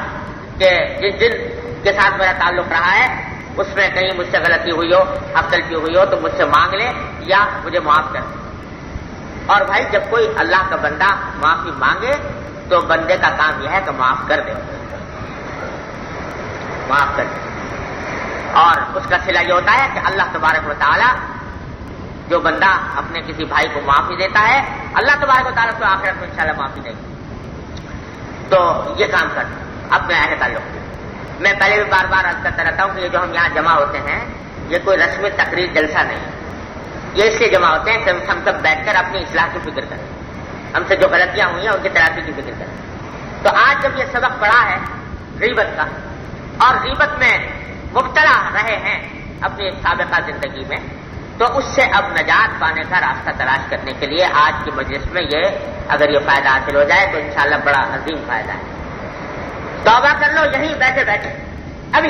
کہ جس دن کے ساتھ میرا تعلق رہا ہے، اس میں کہیں مجھ سے غلطی ہوئی ہو اب غلطی ہوئی ہو، تو مجھ سے مانگ لے یا مجھے معاف کر۔ اور بھائی، جب کوئی اللہ کا بندہ معافی مانگے، تو بندے کا کام یہ ہے کہ معاف کر دے۔ معاف کر دے۔ اور اس کا سلا یہ ہوتا ہے کہ اللہ تبارک و تعالیٰ جو بندہ اپنے کسی بھائی کو معافی دیتا ہے، اللہ تبارک و تعالیٰ کو آخرت میں انشاءاللہ معافی دے گی تو یہ کام کر۔ اپنے اہل تعلق میں پہلے بھی بار بار عرض کرتا رہتا ہوں کہ یہ جو ہم یہاں جمع ہوتے ہیں، یہ کوئی رسمی تقریر جلسہ نہیں یہ اس لیے جمع ہوتے ہیں کہ ہم سب بیٹھ کر اپنی اصلاح کی فکر کریں۔ ہم سے جو غلطیاں ہوئی ہیں، ان کی ترقی کی فکر کریں۔ تو آج جب یہ سبق پڑا ہے غیبت کا، اور غیبت میں مبتلا رہے ہیں اپنی سابقہ زندگی میں تو اس سے اب نجات پانے کا راستہ تلاش کرنے کے لیے آج کی مجلس میں یہ اگر یہ فائدہ حاصل ہو جائے تو انشاءاللہ بڑا عظیم فائدہ ہے۔ توبہ کر لو، یہیں بیٹھے بیٹھے۔ ابھی،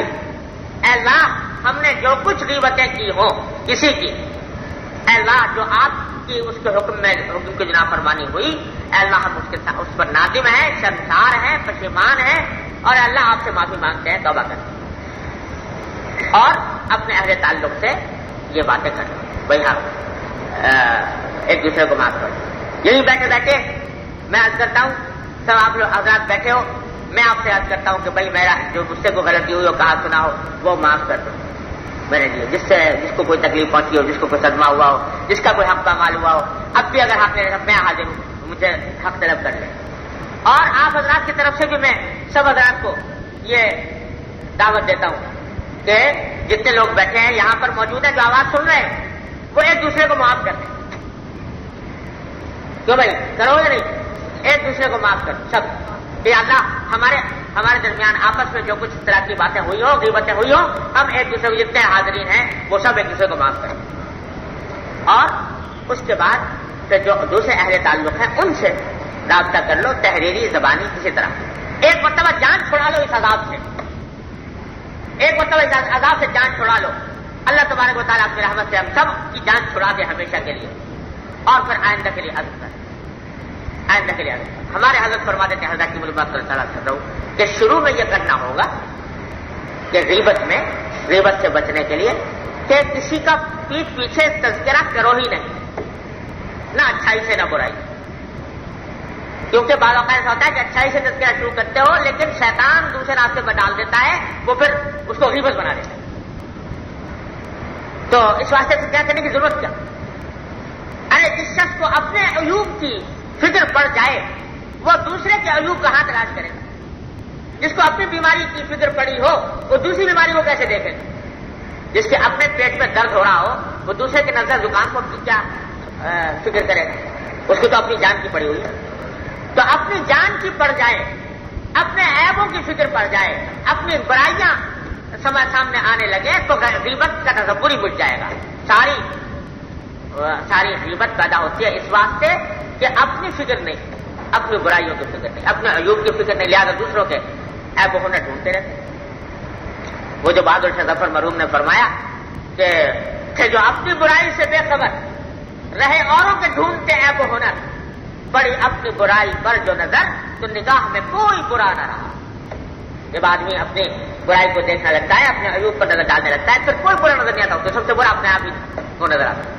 اے اللہ، ہم نے جو کچھ غیبتیں کی ہوں، کسی کی؟ اے اللہ، جو آپ کی اس کے حکم میں، حکم کی جناب فرمانی ہوئی، اے اللہ، ہم اس کے ساتھ، اس پر نادم ہیں، شرمسار ہیں، پشیمان ہیں۔ اور اللہ، آپ سے معافی مانگتے ہیں، توبہ کرتے اور اپنے اہل تعلق سے یہ باتیں کریں بھائی ہاں ایک دوسرے کو معاف کرو یہی بیٹھے بیٹھے میں عرض کرتا ہوں، سب آپ لوگ آزاد بیٹھے ہو۔ میں آپ سے عرض کرتا ہوں کہ بھائی میرا جو مجھ سے غلطی ہوئی ہو کہا سنا ہو، وہ معاف کر دو۔ میرے لیے، جس سے، جس کو کوئی تکلیف پہنچی ہو، جس کو کوئی صدمہ ہوا ہو، جس کا کوئی حق کا مال ہوا ہو۔ اب بھی اگر حق میں حاضر ہوں مجھے حق طلب کر لیں۔ اور آپ حضرات کی طرف سے بھی میں سب حضرات کو یہ دعوت دیتا ہوں۔ کہ جتنے لوگ بیٹھے ہیں، یہاں پر موجود ہیں جو آواز سن رہے ہیں، وہ ایک دوسرے کو معاف کر دیں کیوں بھائی؟ کرو یا نہیں؟ ایک دوسرے کو معاف کر سب۔ کہ اللہ، ہمارے ہمارے درمیان آپس میں جو کچھ اس طرح کی باتیں ہوئی ہوں، غیبتیں ہوئی ہوں، ہم ایک دوسرے کو جتنے حاضرین ہیں، وہ سب ایک دوسرے کو معاف کریں۔ اور اس کے بعد پھر جو دوسرے اہل تعلق ہیں، ان سے رابطہ کر لو، تحریری زبانی کسی طرح۔ ایک مرتبہ جان چھوڑا لو اس عذاب سے۔ ایک مرتبہ عذاب سے جان چھوڑا لو۔ اللہ تبارک و تعالیٰ اپنی رحمت سے ہم سب کی جان چھڑا دے ہمیشہ کے لیے۔ اور پھر آئندہ کے لیے عزم کر آئندہ کے لیے عزم ہمارے حضرت فرما دیتے ہیں، حضرت کی ملبات صلی اللہ کر رہا ہوں کہ شروع میں یہ کرنا ہوگا کہ غیبت میں، غیبت سے بچنے کے لیے کہ کسی کا پیٹ پیچھے تذکرہ کرو ہی نہیں۔ نہ اچھائی سے، نہ برائی۔ کیونکہ بعض اوقات ایسا ہوتا ہے کہ اچھائی سے تذکرہ شروع کرتے ہو، لیکن شیطان دوسرے راستے پر ڈال دیتا ہے، وہ پھر اس کو غیبت بنا دیتا ہے۔ تو اس واسطے سے کیا کرنے کی ضرورت کیا؟ ارے، جس شخص کو اپنے عیوب کی فکر پڑ جائے، وہ دوسرے کے عیوب کا ہاتھ تلاش کرے گا۔ جس کو اپنی بیماری کی فکر پڑی ہو، وہ دوسری بیماری کو کیسے دیکھے جس کے اپنے پیٹ میں درد ہو رہا ہو، وہ دوسرے کے نظر زکام کو کیا فکر کرے گا؟ اس کو تو اپنی جان کی پڑی ہوئی ہے۔ تو اپنی جان کی پڑ جائے، اپنے عیبوں کی فکر پڑ جائے، اپنی برائیاں سمجھ سامنے آنے لگے تو غیبت کا تصور ہی مٹ جائے گا۔ ساری ساری غیبت پیدا ہوتی ہے اس واسطے کہ اپنی فکر نہیں، اپنی برائیوں کی فکر نہیں، اپنے عیوب کی فکر نہیں، لہٰذا دوسروں کے ایپ ہونا ڈھونڈتے رہتے وہ جو بہادر شاہ ظفر مرحوم نے فرمایا کہ جو اپنی برائی سے بے خبر رہے، اوروں کے ڈھونڈتے ایپ ہنر۔ بڑی اپنی برائی پر جو نظر، تو نگاہ میں کوئی برا نہ رہا۔ جب آدمی اپنی برائی کو دیکھنے لگتا ہے، اپنے عیوب پر نظر ڈالنے لگتا ہے، پھر کوئی برا نظر نہیں آتا تو سب سے برا اپنے آپ ہی کو نظر آتا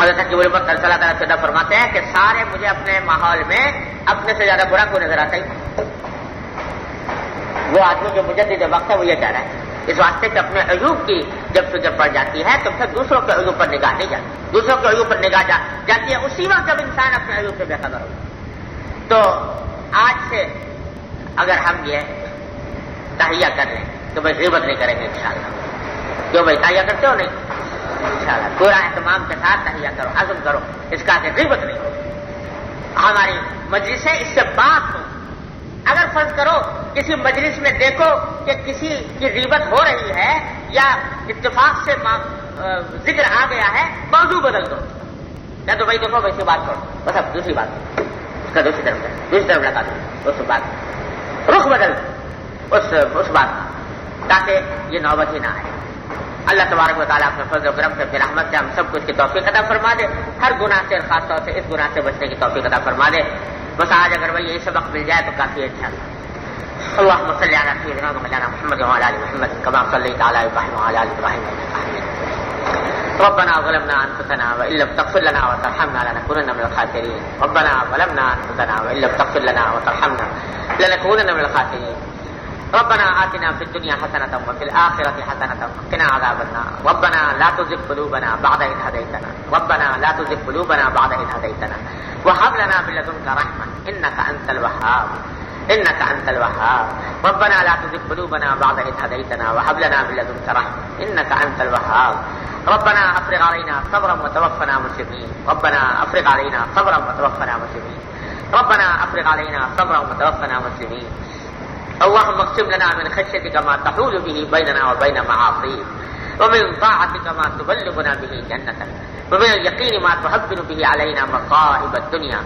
حضرت کی پر اللہ تعالیٰ سدا فرماتے ہیں کہ سارے مجھے اپنے ماحول میں اپنے سے زیادہ برا کو نظر آتا ہی وہ آدمی جو مجھے وقت ہے، وہ یہ کہہ رہا ہے، اس واسطے کہ اپنے عیوب کی جب فکر پڑ جاتی ہے تو پھر دوسروں کے عیوب پر نگاہ نہیں جاتی۔ دوسروں کے عیوب پر نگاہ جاتی ہے۔ اسی وقت جب انسان اپنے عیوب سے بے خبر ہو تو آج سے اگر ہم یہ تہیا کر لیں تو بھائی غیبت نہیں کریں گے انشاءاللہ۔ کیوں بھائی تہیا کرتے ہو نہیں، انشاءاللہ۔ پورا اہتمام کے ساتھ تہیا کرو، عزم کرو۔ اس کا کہ غیبت نہیں ہو ہماری مجلس اس سے بات ہو اگر فرض کرو کسی مجلس میں دیکھو کہ کسی کی ریبت ہو رہی ہے یا اتفاق سے ذکر آ گیا ہے، موضوع بدل دو۔ یا تو بھائی دیکھو ویسی بات کرو۔ بس اب دوسری بات۔ اس کا دوسری طرف دوسری طرف لگا دو۔ اس بات۔ رخ بدل۔ اس اس بات۔ تاکہ یہ نوبت ہی نہ آئے۔ اللہ تبارک و تعالیٰ اپنے فضل و کرم سے، پھر رحمت سے ہم سب کچھ کی توفیق ادا فرما دے۔ ہر گناہ سے، خاص طور سے اس گناہ سے بچنے کی توفیق ادا فرما دے۔ بس آج اگر بھائی یہ سبق مل جائے تو کافی اچھا۔ اللهم صل على سيدنا مولانا محمد وعلى آل محمد كما صليت على إبراهيم وعلى آل إبراهيم ربنا ظلمنا أنفسنا وإن لم تغفر لنا وترحمنا لنكونن من الخاسرين. ربنا ظلمنا أنفسنا وإن لم تغفر لنا وترحمنا لنكونن من الخاسرين. ربنا آتنا في الدنيا حسنة وفي الآخرة حسنة وقنا عذاب النار. ربنا لا تزغ قلوبنا بعد إذ هديتنا. ربنا لا تزغ قلوبنا بعد إذ هديتنا. وهب لنا من لدنك رحمة إنك أنت الوهاب. إنك أنت الوهاب. ربنا لا تزغ قلوبنا بعد إذ هديتنا وهب لنا من لدنك رحمة. إنك أنت الوهاب. ربنا أفرغ علينا صبرا وتوفنا مسلمين. ربنا أفرغ علينا صبرا وتوفنا مسلمين. ربنا أفرغ علينا صبرا وتوفنا مسلمين. اللهم اقسم لنا من خشيتك ما تحول به بيننا وبين معاصيك. ومن طاعتك ما تبلغنا به جنتك. ومن اليقين ما تهبن به علينا مصائب الدنيا.